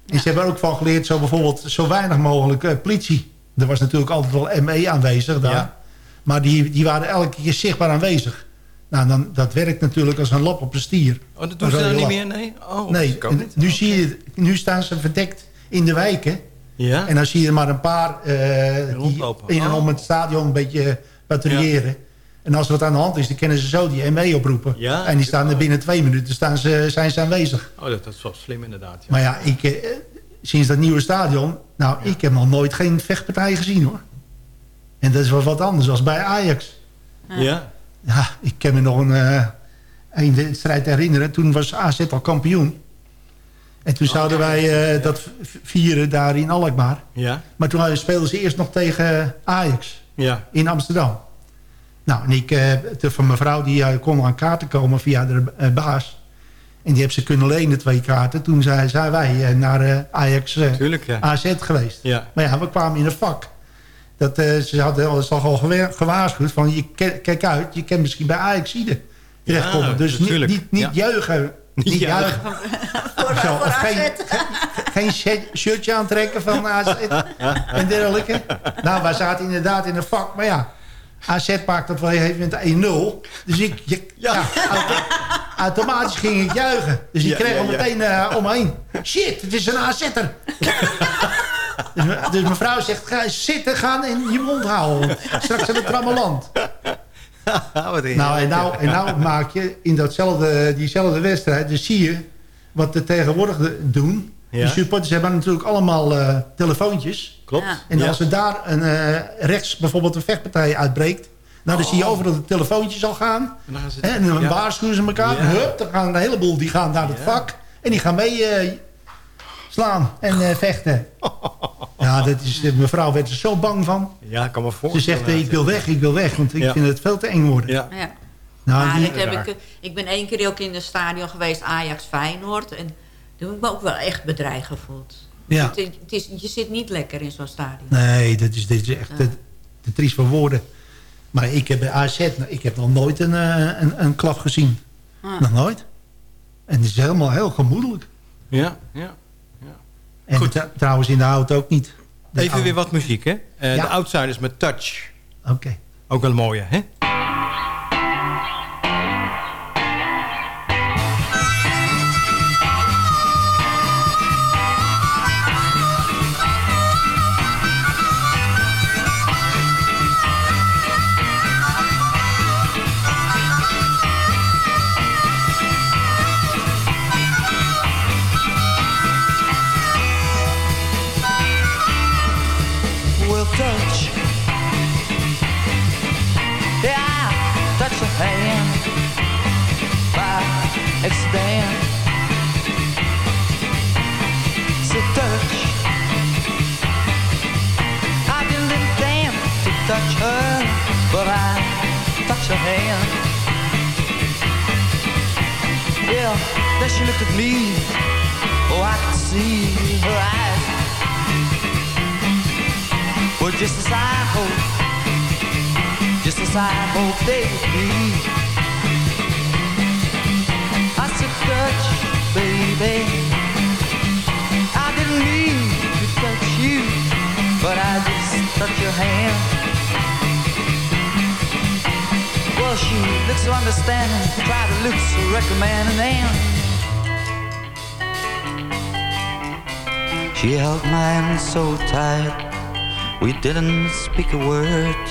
En ze hebben er ook van geleerd... zo bijvoorbeeld zo weinig mogelijk eh, politie. Er was natuurlijk altijd wel ME aanwezig daar. Maar die, die waren elke keer zichtbaar aanwezig. Nou, dan, dat werkt natuurlijk als een lap op een stier. Oh, dat doen ze dan niet meer? Nee? Oh, Nee, en nu, zie je, nu staan ze verdekt in de wijken. Ja? En dan zie je er maar een paar eh, die in en Oh. om het stadion een beetje patrouilleren. En als er wat aan de hand is, dan kunnen ze zo die ME oproepen. Ja. En die staan er binnen twee minuten staan ze, zijn ze aanwezig. Oh, dat, dat is wel slim inderdaad. Ja. Maar ja, ik, eh, sinds dat nieuwe stadion... Nou, ik heb nog nooit geen vechtpartij gezien, hoor. En dat is wel wat anders dan bij Ajax. Ja? Ja, ik kan me nog een, eh, een wedstrijd herinneren. Toen was AZ al kampioen. En toen zouden wij eh, dat vieren daar in Alkmaar. Ja? Maar toen speelden ze eerst nog tegen Ajax Ja. in Amsterdam. Nou, en ik, eh, de- van mijn vrouw, die eh, kon aan kaarten komen via de eh, baas. En die heeft ze kunnen lenen, twee kaarten. Toen zijn, zijn wij naar eh, Ajax eh, Tuurlijk, ja. AZ geweest. Ja. Maar ja, we kwamen in een vak. Dat, eh, ze hadden al, ze al gewa- gewaarschuwd van, je, ke- kijk uit, je kan misschien bij Ajaxide terechtkomen. Ja, dus niet, natuurlijk. niet, niet Ja. juichen. Niet, juichen. Voor, Zo, voor of geen, shirtje aantrekken van AZ en dergelijke. Nou, wij zaten inderdaad in een vak, maar ja. AZ maakt dat wel even met 1-0. Dus ik, je- ja. auto- automatisch ging ik juichen. Dus ik Ja, kreeg al meteen eh, omheen. Shit, het is een AZ'er. dus, dus mevrouw zegt, ga zitten gaan en je mond houden. Straks hebben we trammeland. Nou, en nou, en nou maak je in datzelfde, diezelfde wedstrijd... dus zie je wat de tegenwoordig doen. Ja. Die supporters hebben natuurlijk allemaal eh, telefoontjes. Klopt. Ja. En Ja. als er daar een, eh, rechts bijvoorbeeld een vechtpartij uitbreekt... nou, dan zie je overal de telefoontjes al gaan. En dan gaan ze- Hè, en dan ja. waarschuwen ze elkaar. Ja. Hup, dan gaan een heleboel die gaan naar het Ja. vak. En die gaan mee eh, slaan en eh, vechten. Ja, dat is, mevrouw werd er zo bang van. Ja, ik kan me Ze voorstellen. zegt, eh, ik wil weg, ik wil weg. Want ik Ja. vind het veel te eng worden. Ja. Ja. Nou, Maar die- dat heb ik, ik ben één keer ook in het stadion geweest, Ajax Feyenoord. En toen heb ik me ook wel echt bedreigd gevoeld. Ja. Het, het is, je zit niet lekker in zo'n stadion. Nee, dat is, dit is echt te, te triest voor woorden. Maar ik heb bij AZ, nou, ik heb nog nooit een, eh, een, een klap gezien. Ah. Nog nooit. En het is helemaal heel gemoedelijk. Ja, ja. En Goed. trouwens in de auto ook niet. De Even oude- weer wat muziek, hè? Eh, Ja. De Outsiders met Touch. Oké. Ook wel een mooie, hè? She looked at me. Oh, I could see her eyes. But just as I hoped, just as I hoped they would be. I said, touch, baby. I didn't mean to touch you, but I just touched your hand. Well, she looked so understanding, tried to look so recommending, and she held my hand so tight, we didn't speak a word.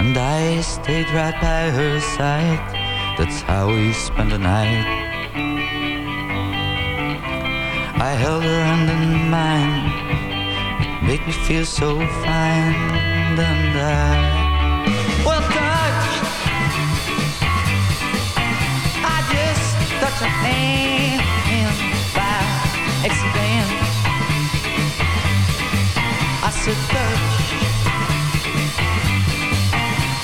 And I stayed right by her side, that's how we spent the night. I held her hand in mine, it made me feel so fine, and I well touched. I just touched her hand I said touch.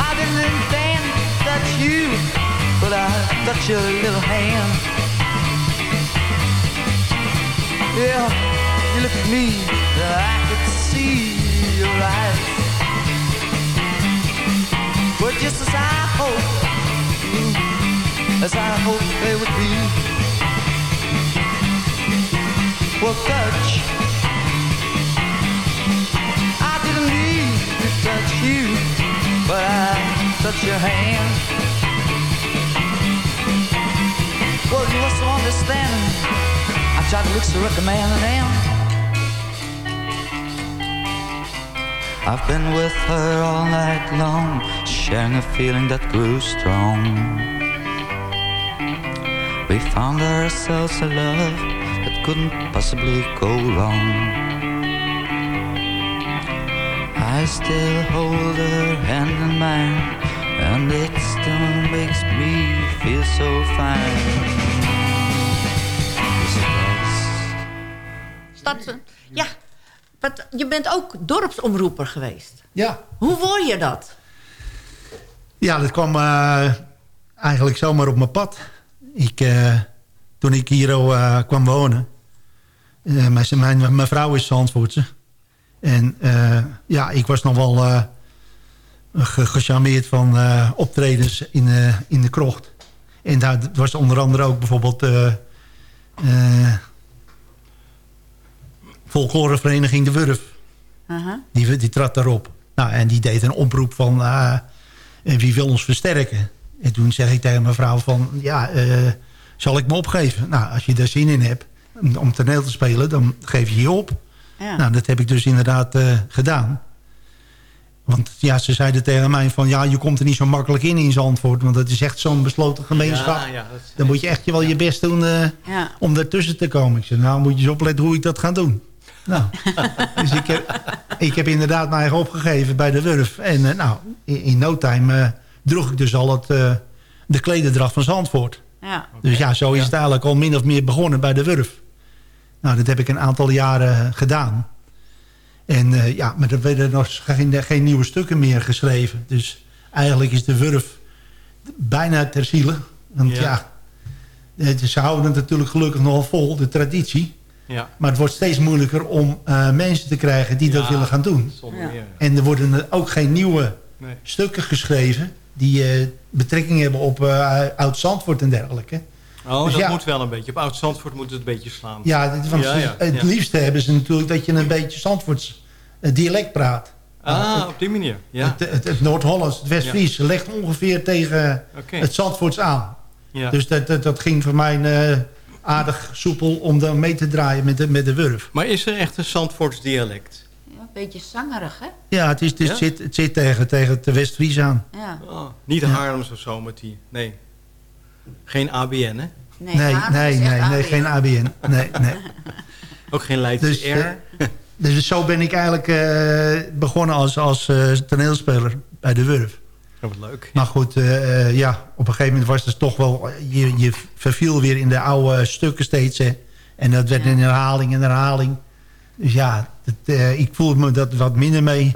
I didn't intend to you, but I uh, touched your little hand. Yeah, you look at me, I could see your eyes. But just as I hoped, as I hoped they would be. Well, touch. I didn't need to touch you, but I touched your hand. Well, you were so understanding. I tried to look so recommending and I've been with her all night long, sharing a feeling that grew strong. We found ourselves a love couldn't possibly go wrong. I still hold her hand in mine, and it still makes me feel so fine. This was Stad, ja, wat, je bent ook dorpsomroeper geweest. Ja. Hoe word je dat? Ja, dat kwam eh, eigenlijk zomaar op mijn pad. Ik, eh, toen ik hier eh, kwam wonen... eh, mijn, mijn, mijn vrouw is Zandvoortse. En eh, ja, ik was nog wel eh, ge- gecharmeerd van optredens in, in de krocht. En daar was onder andere ook bijvoorbeeld... folklorevereniging De Wurf. Die, die trad daarop. Nou, en die deed een oproep van... en wie wil ons versterken? En toen zeg ik tegen mijn vrouw van... ja, zal ik me opgeven? Nou, als je daar zin in hebt om- om toneel te spelen... dan geef je je op. Ja. Nou, dat heb ik dus inderdaad eh, gedaan. Want ja, ze zeiden tegen mij van... ja, je komt er niet zo makkelijk in in Zandvoort... want dat is echt zo'n besloten gemeenschap. Ja, ja, is- dan moet je echt je wel je best doen eh, Ja. om ertussen te komen. Ik zei, nou moet je eens opletten hoe ik dat ga doen. Nou, dus ik heb, ik heb inderdaad mij eigen opgegeven bij de Wurf. En eh, nou, in, in no time eh, droeg ik dus al het, eh, de klederdracht van Zandvoort. Ja. Dus ja, zo is het eigenlijk al min of meer begonnen bij de Wurf. Nou, dat heb ik een aantal jaren gedaan. En eh, ja, maar er werden nog geen, geen nieuwe stukken meer geschreven. Dus eigenlijk is de Wurf bijna ter ziele. Want Ja. ja, het- ze houden het natuurlijk gelukkig nogal vol, de traditie. Ja. Maar het wordt steeds moeilijker om eh, mensen te krijgen die dat willen gaan doen. Ja. En er worden ook geen nieuwe Nee. stukken geschreven... die eh, betrekking hebben op eh, Oud-Zandvoort en dergelijke. Oh, Dus dat ja. moet wel een beetje. Op Oud-Zandvoort moet het een beetje slaan. Ja, dit- want Ja, ze- ja, het liefste hebben ze natuurlijk dat je een beetje Zandvoorts eh, dialect praat. Ah, op die manier. Ja. Het, het, het Noord-Hollands, het West-Fries, legt ongeveer tegen het Zandvoorts aan. Ja. Dus dat, dat, dat ging voor mij eh, aardig soepel om dan mee te draaien met de, met de Wurf. Maar is er echt een Zandvoorts dialect? Ja, een beetje zangerig, hè? Ja, het, is, het, is- zit, het zit tegen, tegen het West-Fries aan. Ja. Oh, niet de Haarlems of zo met die. Nee. Geen ABN, hè? Nee, Nee, nee, nee, geen ABN. Nee, nee. Ook geen Leidse Dus, R. eh, Dus zo ben ik eigenlijk eh, begonnen als, als eh, toneelspeler bij de Wurf. Oh, wat leuk. Maar goed, eh, eh, ja, op een gegeven moment was het toch wel... Je, je verviel weer in de oude stukken steeds. Hè. En dat werd een herhaling en herhaling. Dus ja, dat, eh, ik voelde me dat wat minder mee.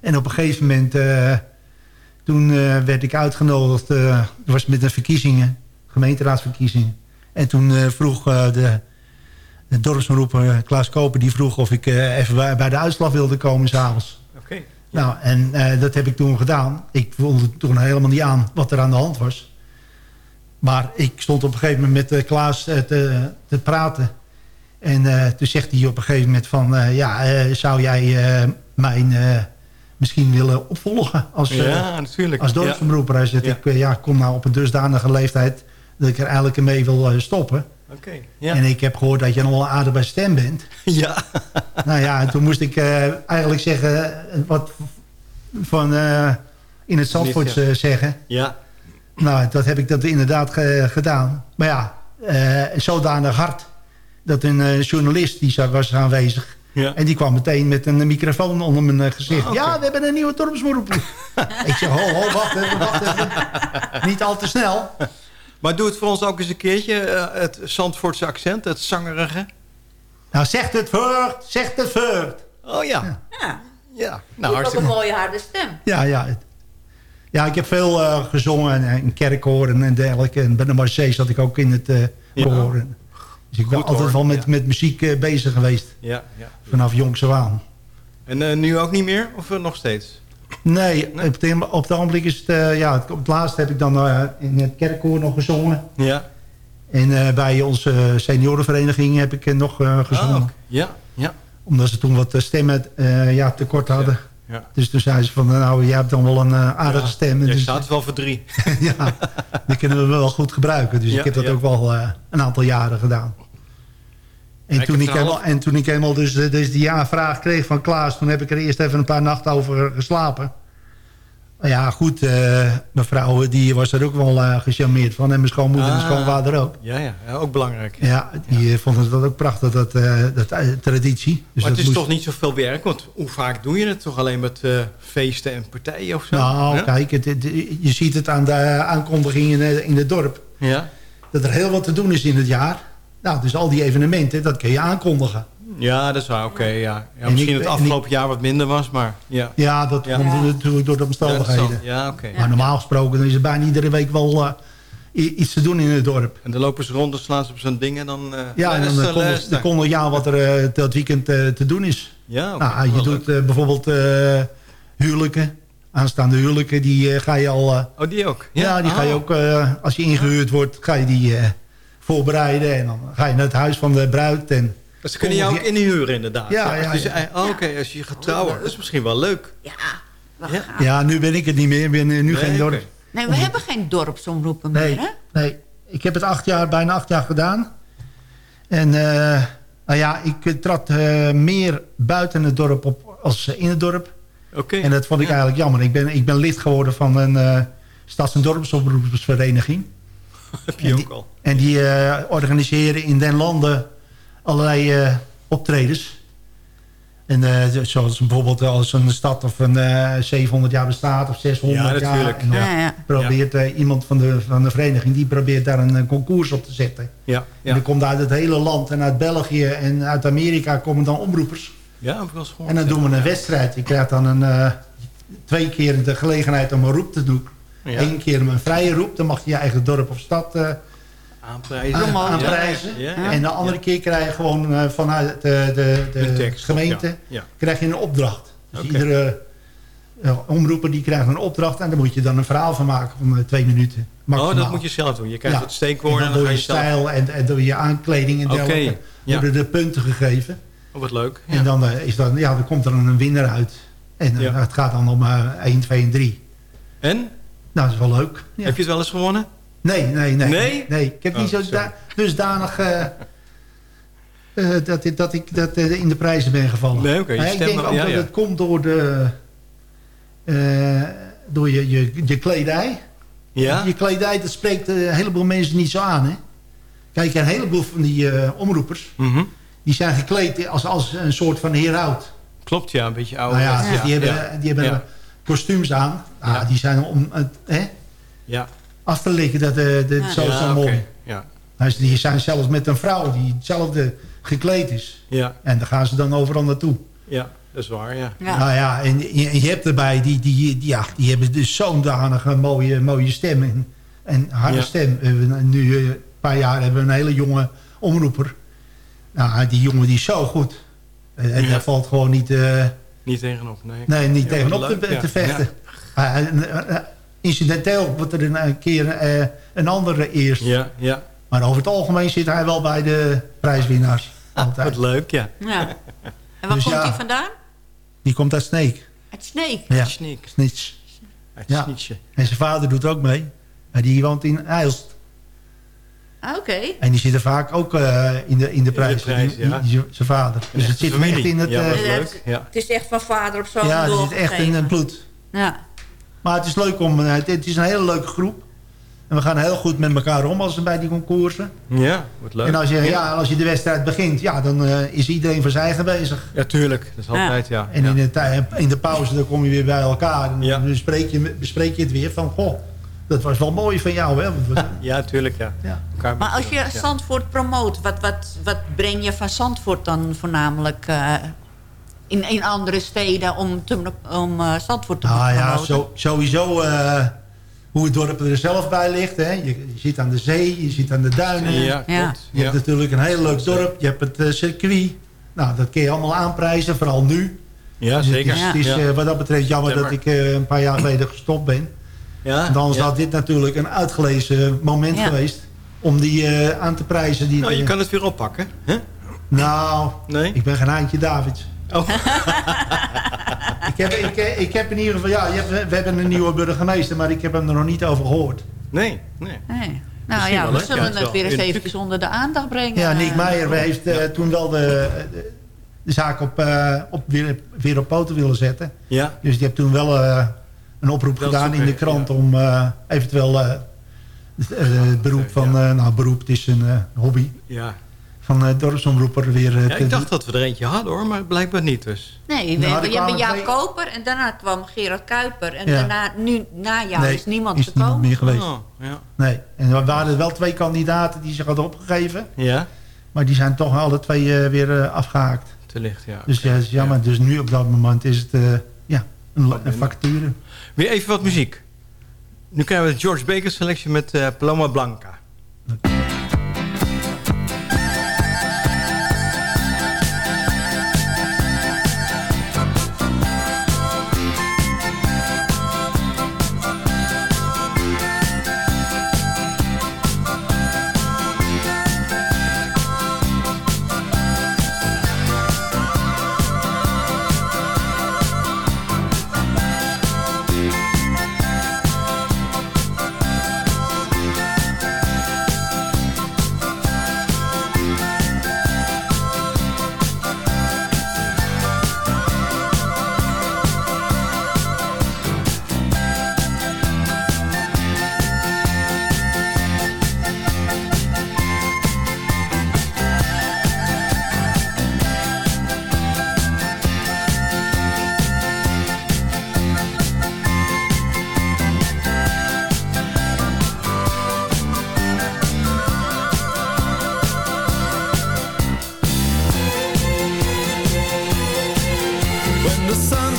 En op een gegeven moment... eh, toen eh, werd ik uitgenodigd. eh dat was met de verkiezingen, gemeenteraadsverkiezingen. En toen eh, vroeg eh, de, de dorpsomroeper eh, Klaas Koper... die vroeg of ik even bij, bij de uitslag wilde komen s'avonds. Oké. Nou, en dat heb ik toen gedaan. Ik voelde toen helemaal niet aan wat er aan de hand was. Maar ik stond op een gegeven moment met Klaas te, te praten. En toen zegt hij op een gegeven moment van... ja, zou jij mijn misschien willen opvolgen als, Ja, natuurlijk. als dorpsomroeper? Hij zegt, Ja. ik ja, kom nou op een dusdanige leeftijd... dat ik er eigenlijk mee wil eh, stoppen. Oké, ja. En ik heb gehoord dat je nog een aardig bij stem bent. Ja. nou ja, en toen moest ik eh, eigenlijk zeggen... eh, wat van in het Zandvoort zeggen. Ja. Nou, dat heb ik dat inderdaad ge- gedaan. Maar ja, zodanig hard... dat een journalist die was aanwezig... Ja. en die kwam meteen met een microfoon onder mijn gezicht. Ah. Ja, we hebben een nieuwe dorpsmoederploeg. ik zeg, ho, ho, wacht even, wacht even. Niet al te snel. Maar doe het voor ons ook eens een keertje. eh, het Zandvoortse accent, het zangerige. Nou, zegt het voort, zegt het voort. Oh ja. Ja. Ja. Nou, Nou, ook een hartstikke mooie harde stem. Ja, ja. Ja, ik heb veel eh, gezongen en in kerkkoren en dergelijke. En bij de Marseille zat ik ook in het eh Ja. En- Dus ik ben Goed, altijd wel met, met muziek bezig geweest. Ja, ja. Vanaf jongs af aan. En eh, nu ook niet meer? Of nog steeds? Nee, Op, het, op het ogenblik is het... eh, ja, op het laatst heb ik dan eh, in het kerkkoor nog gezongen. Ja. En eh, bij onze seniorenvereniging heb ik nog eh, gezongen. Ja, ja. Omdat ze toen wat stemmen ja, tekort hadden. Ja. Dus toen zei ze van, nou, jij hebt dan wel een aardige Ja, stem. Dus- staat wel voor drie. ja, die kunnen we wel goed gebruiken. Dus ik heb dat ook wel een aantal jaren gedaan. En, Ja, toen, ik half- en toen ik eenmaal dus, eh, dus die ja-vraag kreeg van Klaas... toen heb ik er eerst even een paar nachten over geslapen. Maar ja, goed, eh, mevrouw die was er ook wel eh, gecharmeerd van. En mijn schoonmoeder en Ah. mijn schoonvader ook. Ja, ja, ja, ook belangrijk. Ja, die eh, vonden dat ook prachtig, dat, eh, dat traditie. Dus maar het dat is moest- toch niet zoveel werk? Want hoe vaak doe je het? Toch alleen met feesten en partijen of zo? Nou, Ja? kijk, het, het- je ziet het aan de aankondigingen in, in het dorp. Ja. Dat er heel wat te doen is in het jaar. Nou, dus al die evenementen, dat kun je aankondigen. Ja, dat is waar. Oké, ja. ja En misschien ik- het en afgelopen jaar wat minder was, maar ja. Ja, dat Ja. komt natuurlijk door de omstandigheden. Ja, ja, oké. Maar normaal gesproken is er bijna iedere week wel eh, iets te doen in het dorp. En dan lopen ze rond en slaan ze op zo'n ding en dan... eh, Ja, en dan dan kon ja wat er eh, dat weekend eh, te doen is. Ja, oké. nou, je doet eh, bijvoorbeeld eh, huwelijken. Aanstaande huwelijken, die eh, ga je al... eh, Oh, die ook? ja, die ga je ook, eh, als je ingehuurd wordt, ga je die eh, voorbereiden. En dan ga je naar het huis van de bruid. En Dus ze kunnen jou ook inhuren inderdaad. Ja, ja, Dus, ja. oh, Oké, als je gaat trouwen, dat is misschien wel leuk. Ja. Ja. Ja, nu ben ik het niet meer. Ik ben eh, nu Nee, geen dorp. Nee, we hebben geen dorpsomroepen Nee, meer, hè? nee, ik heb het acht jaar, bijna acht jaar gedaan. En eh, nou ja, ik eh, trad eh, meer buiten het dorp op als in het dorp. Oké. En dat vond ik Ja. eigenlijk jammer. Ik ben, ik ben lid geworden van een eh stads- en dorpsomroepersvereniging. Heb je en ook die, al. En die eh, organiseren in den landen allerlei eh, optredens. En eh, zoals bijvoorbeeld als een stad of een eh 700 jaar bestaat of 600 Ja, jaar. natuurlijk. En dan Ja, ja. probeert iemand van de, van de vereniging, die probeert daar een, concours op te zetten. Ja, En dan komt uit het hele land en uit België en uit Amerika komen dan omroepers. Ja. En dan doen we een wedstrijd. Je krijgt dan een, eh, twee keer de gelegenheid om een roep te doen. Ja. Eén keer een vrije roep. Dan mag je je eigen dorp of stad eh, Aanprijzen. aan- aanprijzen. Ja, ja. En de andere keer krijg je gewoon eh, vanuit de, de, de, De tekst, gemeente ja. Ja. krijg je een opdracht. Dus iedere eh, omroeper die krijgt een opdracht. En daar moet je dan een verhaal van maken van eh, twee minuten. Oh, dat moet je zelf doen. Je krijgt Ja. het steekwoord En en dan dan door je stijl en, en door je aankleding en dergelijke ja. worden de punten gegeven. Oh, wat leuk. En dan, is dan, ja, dan komt er een winnaar uit. En Ja. het gaat dan om eh 1, 2 en 3. En? Nou, dat is wel leuk. Ja. Heb je het wel eens gewonnen? Nee, nee, nee. Nee? Nee, ik heb niet Oh, zo sorry. da- dusdanig eh, eh, dat, ik- dat ik dat, eh, in de prijzen ben gevallen. Nee, oké, ik denk ook ja, dat ja. het komt door, de, door je, je, je kledij. Ja? Je kledij, dat spreekt een heleboel mensen niet zo aan. Hè? Kijk, een heleboel van die omroepers... Mhm. die zijn gekleed als, als een soort van heroud. Klopt, ja. Een beetje oude. Nou ja, die hebben, die hebben. Kostuums aan. Nou, Ja. Die zijn om het hè, Ja. af te likken. Dat, eh, dat zo is dan mooi. Ja. Nou, die zijn zelfs met een vrouw die hetzelfde gekleed is. Ja. En daar gaan ze dan overal naartoe. Ja. dat is waar, ja. Nou ja, en je, je hebt erbij, die, die, die, ja, die hebben dus zo'n danige mooie, mooie stem en, en harde Ja. stem. Nu eh, een paar jaar hebben we een hele jonge omroeper. Nou, die jongen die is zo goed. En Ja. daar valt gewoon niet, eh, Niet tegenop, nee. nee, niet tegenop te, vechten. Maar, eh, eh, incidenteel wordt er een, een keer eh, een andere eerst. Ja, ja. Maar over het algemeen zit hij wel bij de prijswinnaars. Altijd. Wat leuk, ja. Ja. En waar Dus komt ja. hij vandaan? Die komt uit Sneek. Uit Sneek. Ja, Sneek. Snits. Uit Ja. Snitsje. En zijn vader doet ook mee. Maar die woont in IJlst. Ah, Oké. En die zit er vaak ook eh, in, de, in de prijs. prijs, Die- ja. die- die- zijn vader. Dus het zit hem echt familie. in het... Ja, eh, leuk, het- ja. Het is echt van vader op zoon ja, het zit echt in het bloed. Ja. Maar het is leuk om... eh, Het, het is een hele leuke groep. En we gaan heel goed met elkaar om als we bij die concoursen. Ja, wat leuk. En als je, ja. als je de wedstrijd begint, ja, dan eh, is iedereen voor zijn eigen bezig. Ja, tuurlijk. Dat is altijd, ja. En ja. in, de, in de pauze dan kom je weer bij elkaar. En Ja. dan bespreek je, bespreek je het weer van... Goh, dat was wel mooi van jou, hè? Ja, tuurlijk, ja. Ja. Maar als je ja. Zandvoort promoot, wat, wat, wat breng je van Zandvoort dan voornamelijk eh, in, in andere steden om, te, om eh, Zandvoort te Nou ja, promoten? zo, sowieso eh, hoe het dorp er zelf bij ligt. Hè. Je, je zit aan de zee, je zit aan de duinen. Ja, Ja. Je hebt natuurlijk een heel leuk dorp. Je hebt het circuit. Nou, dat kun je allemaal aanprijzen, vooral nu. Ja, Dus het zeker. is, het is, Ja. wat dat betreft jammer dat ik eh, een paar jaar geleden gestopt ben. Ja, Want anders ja. had dit natuurlijk een uitgelezen moment Ja. geweest... om die eh, aan te prijzen. Die, Nou, je kan het weer oppakken. Hè? Nou, Nee? ik ben geen Eindje Davids. Oh. ik, heb, ik, ik heb in ieder geval... Ja, je hebt, we hebben een nieuwe burgemeester... maar ik heb hem er nog niet over gehoord. Nee, nee. Nee. Nou Misschien ja, wel, we zullen Ja, het weer eens eventjes onder de aandacht brengen. Ja, Nick Eh, Meijer heeft eh, toen wel de, de, de zaak op, eh, op weer, weer op poten willen zetten. Ja, Dus die heeft toen wel eh, een oproep gedaan in de krant... ja. om eh, eventueel eh, het, eh, het beroep van... eh, nou, beroep, het is een hobby... ja. van eh dorpsomroeper weer ja, te ik dacht dat we er eentje hadden hoor, maar blijkbaar niet dus. Nee, we Nou, hebben, je hebt kwamen Jaap twee- Koper en daarna kwam Gerard Kuiper. En Ja. daarna, nu, na jou Nee, is niemand is gekomen. niemand meer geweest. Oh, ja. Nee. En er waren wel twee kandidaten die zich hadden opgegeven. Ja, Maar die zijn toch alle twee weer eh, afgehaakt. te licht, ja. Dus ja, het is jammer. Dus nu op dat moment is het eh, ja, een, een vacature. Weer even wat muziek. Nu krijgen we de George Baker selectie met eh, Paloma Blanca.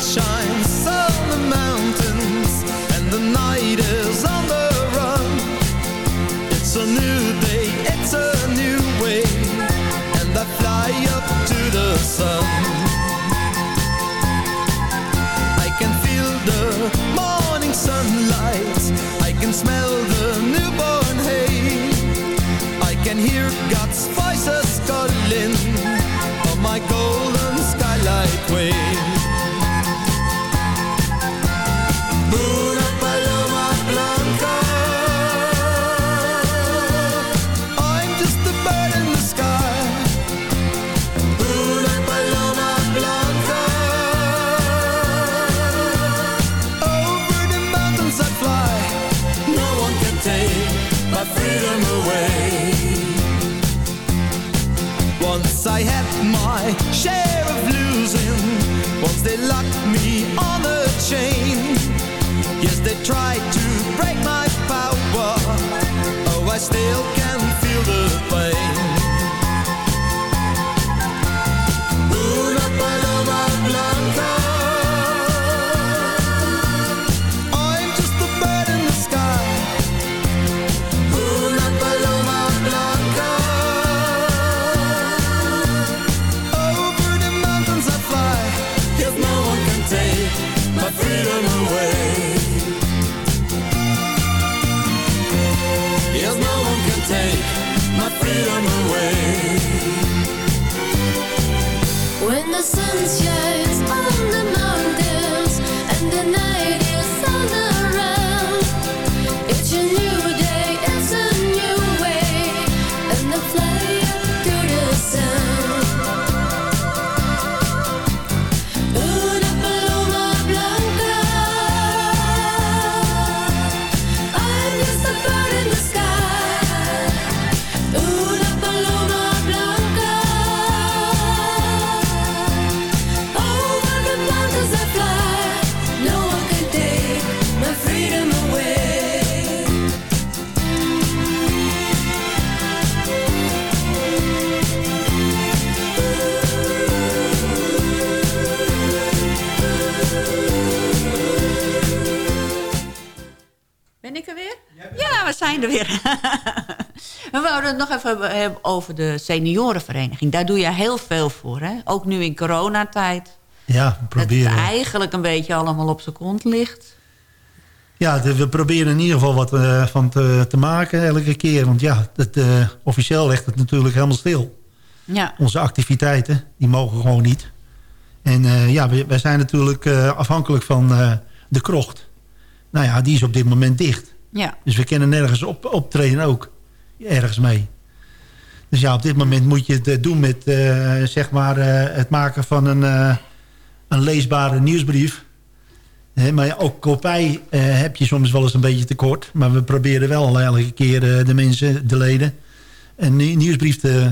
Shines zijn er weer. we wouden het nog even hebben- over de seniorenvereniging. Daar doe je heel veel voor, hè? Ook nu in coronatijd. Ja, we Dat het proberen, eigenlijk een beetje allemaal op zijn kont ligt. ja, we proberen in ieder geval wat eh, van te, te maken elke keer. Want ja, het, eh, officieel ligt het natuurlijk helemaal stil. Ja. Onze activiteiten, die mogen gewoon niet. En eh, ja, wij, wij zijn natuurlijk eh, afhankelijk van eh, de krocht. Nou ja, die is op dit moment dicht. Ja. Dus we kunnen nergens op, optreden ook. Ergens mee. Dus ja, op dit moment moet je het eh, doen met eh, zeg maar, eh, het maken van een, eh, een leesbare nieuwsbrief. Maar ja, ook kopij eh, heb je soms wel eens een beetje tekort. Maar we proberen wel elke keer eh, de mensen, de leden, een nie- nieuwsbrief te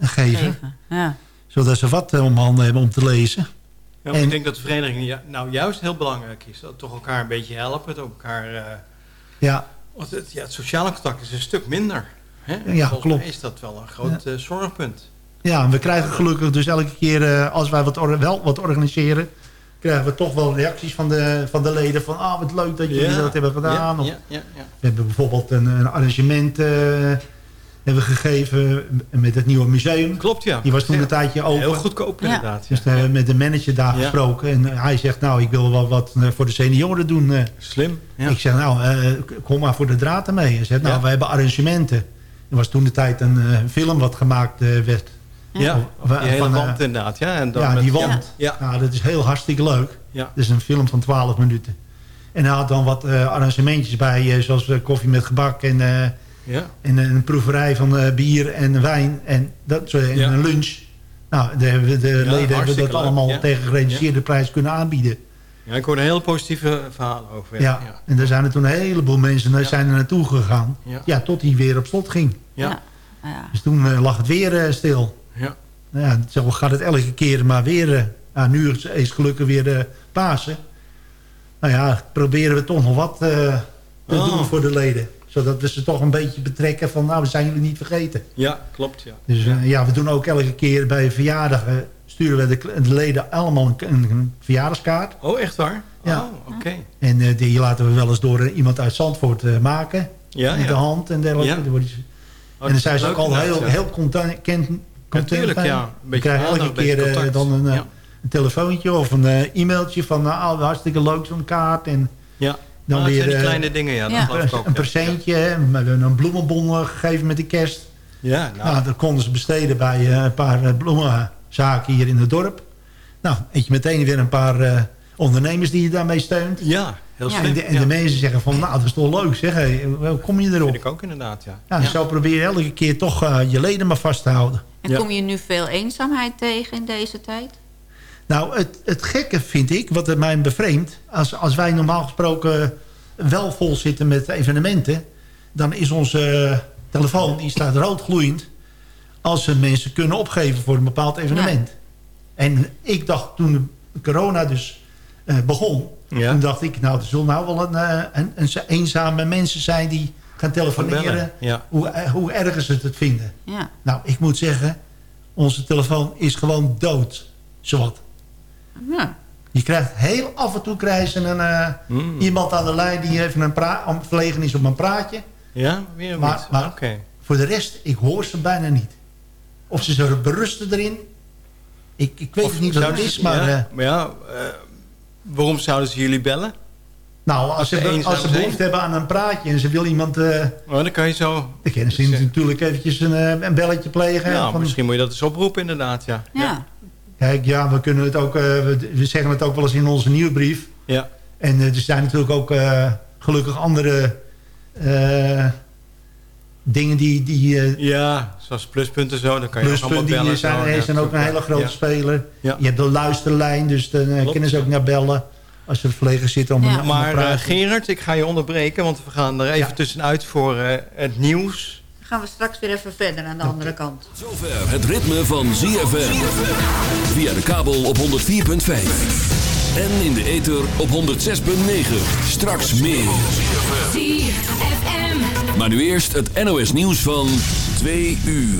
geven. Geven, Ja. Zodat ze wat om handen hebben om te lezen. Ja, En- ik denk dat de vereniging nou juist heel belangrijk is. Dat toch elkaar een beetje helpen. Dat elkaar, eh, Ja, want het, ja, het sociale contact is een stuk minder. Hè? Ja, Volgens klopt. mij is dat wel een groot eh, zorgpunt. Ja, en we krijgen gelukkig dus elke keer eh, als wij wat wel wat organiseren... krijgen we toch wel reacties van de, van de leden van... ah, wat leuk dat jullie Ja, dat hebben gedaan. ja, Of ja, ja, ja. We hebben bijvoorbeeld een, een arrangement eh, hebben gegeven met het nieuwe museum. Klopt, ja. Die was toen Ja. een tijdje open. Heel goedkoop inderdaad. Dus we hebben met de manager daar Ja. gesproken. En hij zegt, nou, ik wil wel wat eh, voor de senioren doen. eh. Slim. Ja. Ik zeg, nou, eh, kom maar voor de draad ermee. Hij zegt, nou, Ja. we hebben arrangementen. Er was toen de tijd een eh, film wat gemaakt eh, werd. Ja, Of- die hele van, eh, wand inderdaad. Ja, en dan ja, met- die wand. Ja. Nou, dat is heel hartstikke leuk. Ja. Dat is een film van 12 minuten. En hij had dan wat eh, arrangementjes bij, eh, zoals eh, koffie met gebak en, eh, Ja. en een proeverij van eh, bier en wijn en, dat, en Ja. een lunch. Nou, de, de, de leden hebben dat leuk, allemaal ja. tegen gereduceerde prijs kunnen aanbieden. Ja, ik hoorde heel positieve verhalen over. Ja. en daar zijn er toen een heleboel mensen die zijn er naartoe gegaan. Ja. Ja. tot hij weer op slot ging. Ja. Ja. Dus toen eh, lag het weer eh, stil. Ja. Nou ja, zo gaat het elke keer maar weer. nou, nu is, is gelukkig weer eh, Pasen. Nou ja, proberen we toch nog wat eh, te Oh. doen voor de leden. Zodat we ze toch een beetje betrekken van, nou, we zijn jullie niet vergeten. Ja, klopt. Ja. Dus eh, ja, we doen ook elke keer bij verjaardagen... sturen we de, leden allemaal een, een, een verjaardagskaart. Oh, echt waar? Ja. Oh, oké. En eh, die laten we wel eens door eh, iemand uit Zandvoort eh, maken. Ja, met ja. de hand en dergelijke. Ja. Oh, en dan zijn ze ook al heel, heel content, Natuurlijk, ja. Een We beetje krijgen elke keer eh, dan een, eh, telefoontje of een eh, e-mailtje van... nou, hartstikke leuk zo'n kaart. En Ja. Dan Ah, weer zijn die eh, kleine dingen, ja, dat een, geloof ik ook, een ja. presentje. hè. We hebben een bloemenbon gegeven met de kerst. Ja, nou. Nou, dat konden ze besteden bij eh, een paar eh, bloemenzaken hier in het dorp. Nou, eet je meteen weer een paar eh, ondernemers die je daarmee steunt. Ja, heel slim. En de, en ja. de mensen zeggen van, nou, dat is toch leuk, zeg. Hey, hoe kom je erop? Vind ik ook inderdaad, ja. Ja, dus zo probeer je elke keer toch je leden maar vast te houden. En kom je nu veel eenzaamheid tegen in deze tijd? Nou, het, het gekke vind ik, wat het mij bevreemdt... Als, als wij normaal gesproken wel vol zitten met evenementen... dan is onze telefoon, die staat roodgloeiend... als ze mensen kunnen opgeven voor een bepaald evenement. En ik dacht toen de corona dus eh, begon... Ja. toen dacht ik, nou, er zullen nou wel een, eh, een, een eenzame mensen zijn... die gaan telefoneren, ja. hoe, eh, hoe erg ze het vinden. Ja. Nou, ik moet zeggen, onze telefoon is gewoon dood. Zowat. Ja. Je krijgt heel af en toe krijg je een, eh, Mm. iemand aan de lijn die even een verlegen is op een praatje. Ja, weer Maar, maar Oké. voor de rest, ik hoor ze bijna niet. Of ze zullen berusten erin. Ik, ik weet Of het niet wat het is, ze- maar... ja, eh, maar ja, eh, waarom zouden ze jullie bellen? Nou, als, Als ze als ze zijn. behoefte hebben aan een praatje en ze wil iemand... eh Oh, dan kan je zo... dan kunnen ze natuurlijk eventjes een, eh, een belletje plegen. Ja, van- misschien moet je dat eens oproepen inderdaad, ja. Ja. Kijk, ja, we, kunnen het ook, eh, we, we zeggen het ook wel eens in onze nieuwsbrief. Ja. En eh, er zijn natuurlijk ook eh, gelukkig andere eh, dingen die... die eh, Ja, zoals pluspunten zo, dan kan je ook allemaal bellen. die zijn, zo. er Ja, zijn ook een hele grote ja. speler. Ja. Je hebt de luisterlijn, dus dan kunnen ze ook naar bellen. Als ze verlegen zitten om, Ja. een- om Maar eh, praatje. Gerard, ik ga je onderbreken, want we gaan er even Ja. tussenuit voor eh, het nieuws. Gaan we straks weer even verder aan de andere kant. Zover het ritme van ZFM. Via de kabel op 104.5. En in de ether op 106.9. Straks meer. ZFM. Maar nu eerst het NOS nieuws van 2 uur.